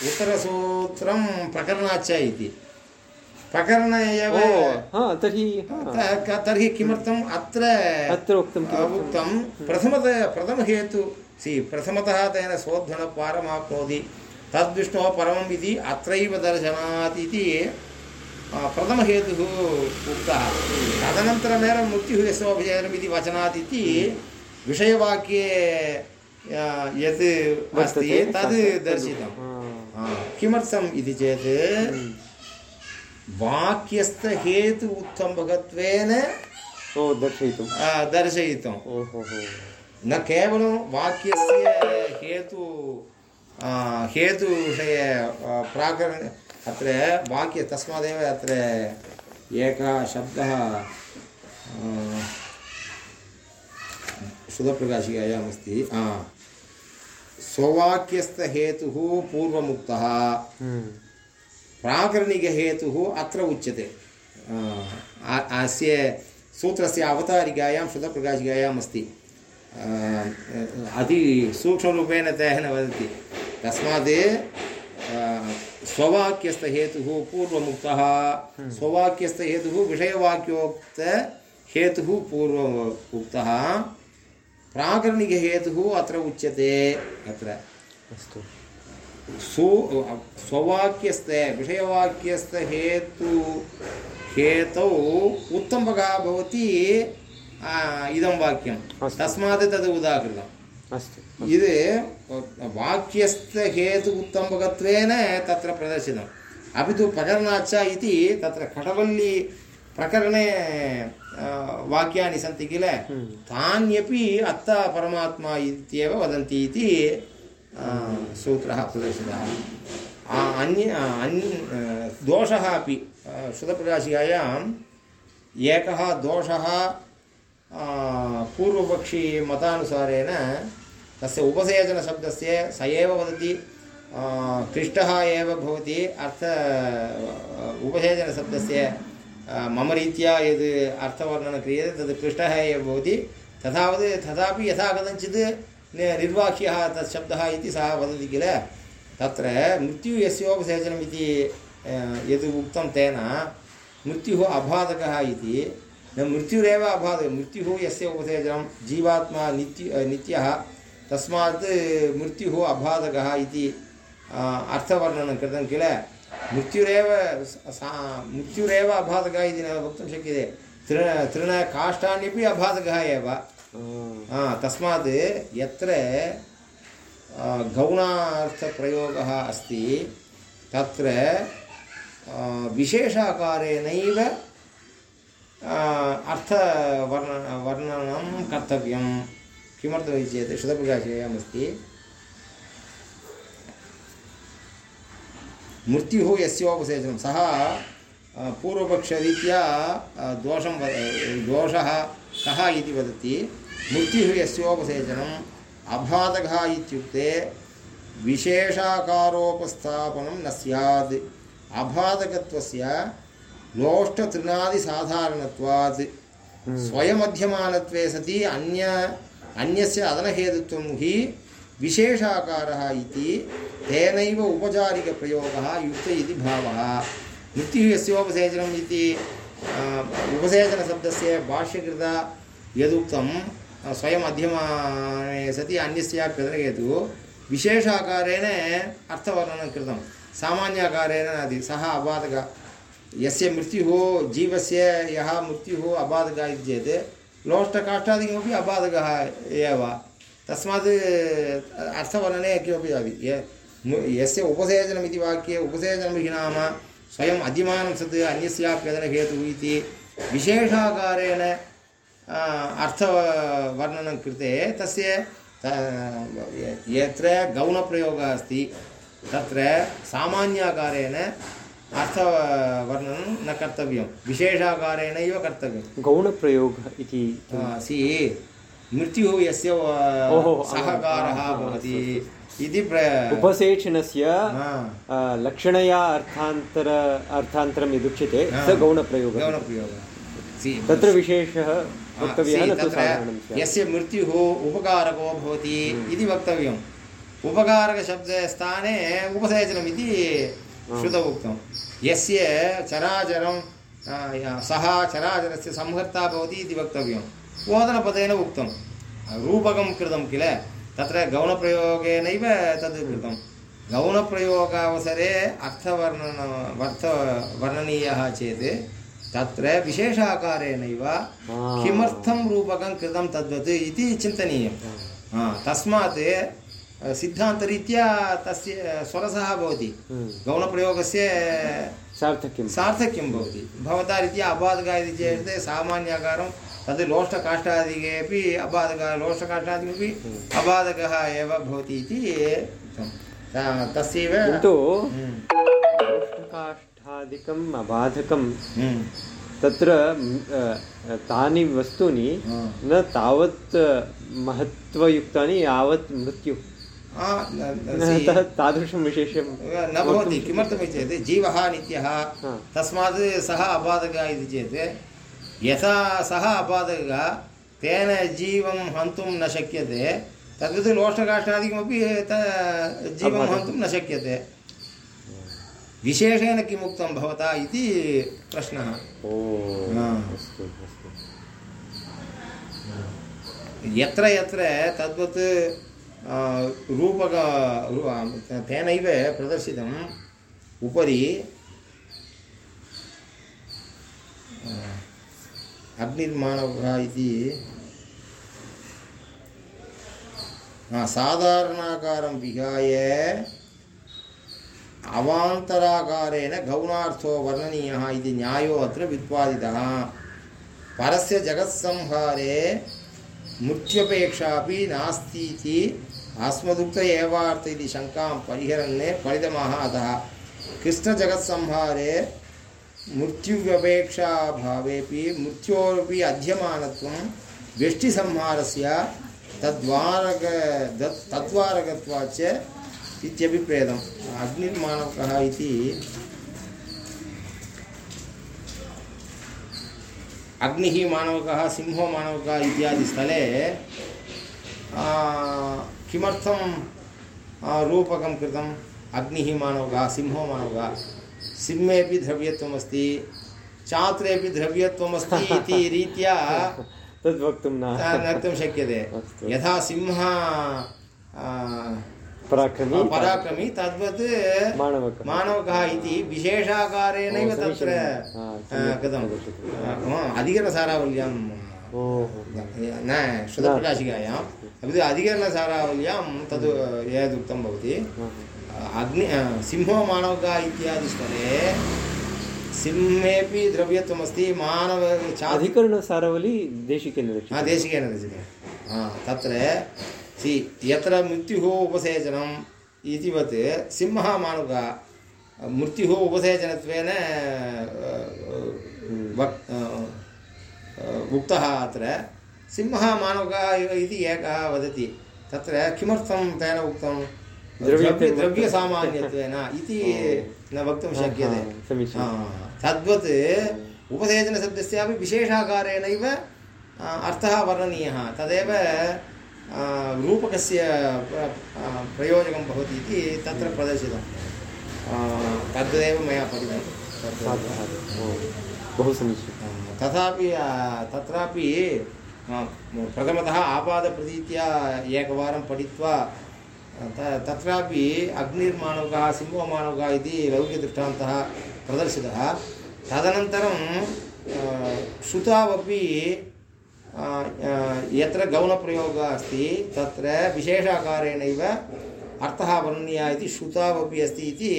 उत्तरसूत्रं प्रकरणाच्च इति। प्रकरण एव हा तर्हि तर्हि किमर्थम् अत्र अत्र उक्तं उक्तं प्रथमतः प्रथमहेतु सि प्रथमतः तेन सोद्धनपारमाप्नोति। तद्विष्णोः परमम् इति अत्रैव दर्शनात् इति प्रथमहेतुः उक्तः तदनन्तरमेव मृत्युः यस्योपचयनम् इति वचनात् इति विषयवाक्ये यत् अस्ति तद् दर्शितं किमर्थम् इति चेत् वाक्यस्थहेतु उत्तम्भकत्वेन दर्शयितुं दर्शयितुम् न केवलं वाक्यस्य हेतु हेतुविषये आ, प्राकर अत्र वाक्य तस्मादेव अत्र एकः शब्दः आ, स्ववाक्यस्थहेतुः पूर्वमुक्तः। हम्म, प्राकरणिकहेतुः अत्र उच्यते। अस्य सूत्रस्य अवतारिकायां शुद्धप्रकाशिकायाम् अस्ति अतिसूक्ष्मरूपेण तेन वदति। तस्मात् स्ववाक्यस्थहेतुः पूर्वमुक्तः स्ववाक्यस्थहेतुः विषयवाक्योक्तहेतुः पूर्वम् उक्तः प्राकरणिकहेतुः अत्र उच्यते अत्र। अस्तु। सु स्ववाक्यस्थ विषयवाक्यस्थ हेतु हेतौ उत्तमकः भवति इदं वाक्यं तस्मात् तद् उदाहृतम् अस्तु இது वाक्यस्थ हेतु उत्तम्बकत्वेन तत्र प्रदर्शितम् अपि तु प्रकरणाच्च इति तत्र कटवल्ली प्रकरणे आ, वाक्यानि सन्ति किल तान्यपि अत्त परमात्मा इत्येव वदन्ति इति आ, सूत्रः प्रदर्शितः आ, अन्य अन्य दोषः अपि आ, श्रुतप्रकाशिकायाम् एकः दोषः आ, पूर्वपक्षी मतानुसारेण तस्य उपसेचनशब्दस्य स एव वदति क्लिष्टः एव भवति, अर्थ उपसेचनशब्दस्य मम रीत्या यद् अर्थवर्णनं क्रियते तद् क्लिष्टः एव भवति, तथावत् तथापि यथा कथञ्चित् निर्वाह्यः तत् शब्दः इति सः वदति किल? तत्र मृत्युः यस्योपसेचनम् इति यद् उक्तं तेन, मृत्युः अबाधकः इति, न मृत्युरेव अबाधकः, मृत्युः यस्य उपसेचनं जीवात्मा नित्य, नित्यः तस्मात् मृत्युः अबाधकः इति अर्थवर्णनं कृतं किल? मृत्युरेव सा- मृत्युरेव अबाधकः इति न वक्तुं शक्यते। तृण तृणकाष्ठान्यपि अबाधकः एव। आ, तस्मात् यत्र गौणार्थप्रयोगः अस्ति तत्र विशेषाकारेणैव अर्थवर्ण वर्णनं कर्तव्यं किमर्थमिति चेत् श्रुतप्रकाशयाम् अस्ति मृत्युः यस्योपसेचनं। सः पूर्वपक्षरीत्या दोषं दोषः कः इति वदति। मृत्युः यस्योपसेचनम् अबाधकः इत्युक्ते विशेषाकारोपस्थापनं न स्यात्। अबाधकत्वस्य लोष्टतृणादिसाधारणत्वात् स्वयमध्यमानत्वे सति अन्य अन्यस्य अदनहेतुत्वं हि विशेषाकारः इति तेनैव औपचारिकप्रयोगः युक्त इति भावः। मृत्युः यस्योपसेचनम् इति उपसेचनशब्दस्य भाष्यकृता यदुक्तं स्वयम् अध्यमाने सति अन्यस्यापि अदनहेतुः विशेषाकारेण अर्थवर्णनं कृतं सामान्याकारेण नास्ति सः अबाधकः, यस्य मृत्युः जीवस्य, यः मृत्युः अबाधकः इति चेत् ලෝෂ්ඨ කාෂ්ඨාදී කිමපි අබාධගහ ඒවා තස්මාද අර්ථවලනේ කිමපි අවි යස්සේ උපසේජන මිති වාක්‍ය උපසේජන විනාම ස්වයම් අධිමාන සද අන්‍යස්‍යා පදන හේතු වීති. විශේෂාකාරේන අර්ථ වර්ණනං කෘතේ. තස්ය යත්‍ර ගෞණ ප්‍රයෝග අස්ති తత్ర సామాన్యాకారేణ अर्थवर्णनं न कर्तव्यं। विशेषाकारेणैव कर्तव्यं। गौणप्रयोगः इति सि मृत्युः यस्य सहकारः भवति इति उपसेचनस्य लक्षणया अर्थान्तर अर्थान्तरं यदुच्यते स गौणप्रयोगः गौणप्रयोगः। तत्र विशेषः वक्तव्यः न तु साधारणं यस्य मृत्युः उपकारको भवति इति वक्तव्यम्। उपकारकशब्दस्थाने उपसेचनमिति श्रुतौ उक्तं यस्य चराचरं सः चराचरस्य संहर्ता भवति इति वक्तव्यम्। ओदनपदेन उक्तं रूपकं कृतं किल? तत्र गौणप्रयोगेनैव तद् कृतं। गौणप्रयोगावसरे अर्थवर्णन वर्थ वर्णनीयः चेत् तत्र विशेषाकारेणैव किमर्थं रूपकं कृतं तद्वत् इति चिन्तनीयं तस्मात् सिद्धान्तरीत्या तस्य स्वरसः भवति। हम्म. गौणप्रयोगस्य सार्थक्यं सार्थक्यं भवति। भवता। रीत्या अबाधकः इति चेत् सामान्याकारं तद् लोष्टकाष्ठादिके अपि अबाधकः लोष्टकाष्ठादिकमपि अबाधकः एव भवति इति उक्तं। तस्यैव किन्तु हम्म, काष्ठादिकम् अबाधकं हम्म, तत्र तानि वस्तूनि न तावत् महत्त्वयुक्तानि यावत् मृत्युः। तादृशं विशेषं न भवति किमर्थमिति चेत् जीवः नित्यः. तस्मात् सः अबाधकः इति चेत् यथा सः अबाधकः तेन जीवं हन्तुं न शक्यते तद्वत् लोष्टकाष्ठादिकमपि जीवं हन्तुं न शक्यते। विशेषेण किमुक्तं भवता इति प्रश्नः। यत्र यत्र तद्वत् रूपक तेनैव प्रदर्शितम् उपरि अग्निर्माणवः इति साधारणाकारं विहाय अवान्तराकारेण गौणार्थो वर्णनीयः इति न्यायो अत्र व्युत्पादितः परस्य जगत्संहारे मृत्युपेक्षापि नास्ति इति अस्मदुक्त एवार्थ इति शङ्कां परिहरन् फलितमः अतः कृष्णजगत्संहारे मृत्युव्यपेक्षाभावेपि मृत्योरपि अध्यमानत्वं व्यष्टिसंहारस्य तद्वारक तद्वारकत्वाच्च इत्यभिप्रेतम्। अग्निर्माणवकः इति अग्निः मानवकः सिंहो मानवकः इत्यादि स्थले आ, किमर्थं रूपकं कृतम्? अग्निः मानवकः सिंहो मानवकः सिंहेपि द्रव्यत्वमस्ति चात्रेपि द्रव्यत्वमस्ति इति रीत्या तद् वक्तुं न नक्तुं शक्यते। यथा सिंह पराक्रमी पराक्रमी तद्वत् माणवकः मानवकः इति विशेषाकारेणैव तत्र कृतं न श्रुतप्रकाशिकायाम् अपि तु अधिकरणसारावल्यां तद् यदुक्तं भवति। अग्नि सिंहो मानवकः इत्यादि स्थले सिंहेपि द्रव्यत्वमस्ति मानव अधिकरणसारवली देशिकेन हा देशिकेन रचितं हा। तत्र सि यत्र मृत्युः उपसेचनम् इतिवत् सिंहः मानुकः मृत्युः उपसेचनत्वेन वक् उक्तः अत्र सिंहः मानवकः इति एकः वदति। तत्र किमर्थं तेन उक्तं? द्रव्यसामान्यत्वेन इति न वक्तुं शक्यते। तद्वत् उपसेचनशब्दस्यापि विशेषाकारेणैव अर्थः वर्णनीयः। तदेव रूपकस्य प्रयोजकं भवति इति तत्र प्रदर्शितं। आ, तद्देव मया पठितं। बहु समीचीनं। तथापि तत्रापि प्रथमतः आपादप्रतीत्या एकवारं पठित्वा तत्रापि अग्निर्माणवकः सिंहमाणवकः इति लौकिकदृष्टान्तः प्रदर्शितः। तदनन्तरं श्रुतावपि यत्र गौणप्रयोगः अस्ति, तत्र विशेषाकारेणैव अर्थः वर्णनीयः इति श्रुतावपि अस्ति इति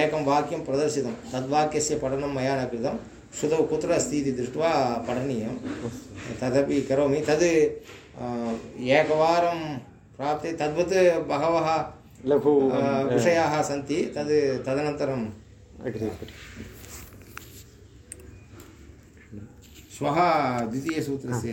एकं वाक्यं प्रदर्शितं। तद्वाक्यस्य पठनं मया न कृतं। श्रुतौ कुत्र अस्ति इति दृष्ट्वा पठनीयं तदपि करोमि। तद् एकवारं प्राप्ते तद्वत् बहवः लघु विषयाः सन्ति। तद् तदनन्तरं श्वः द्वितीयसूत्रस्य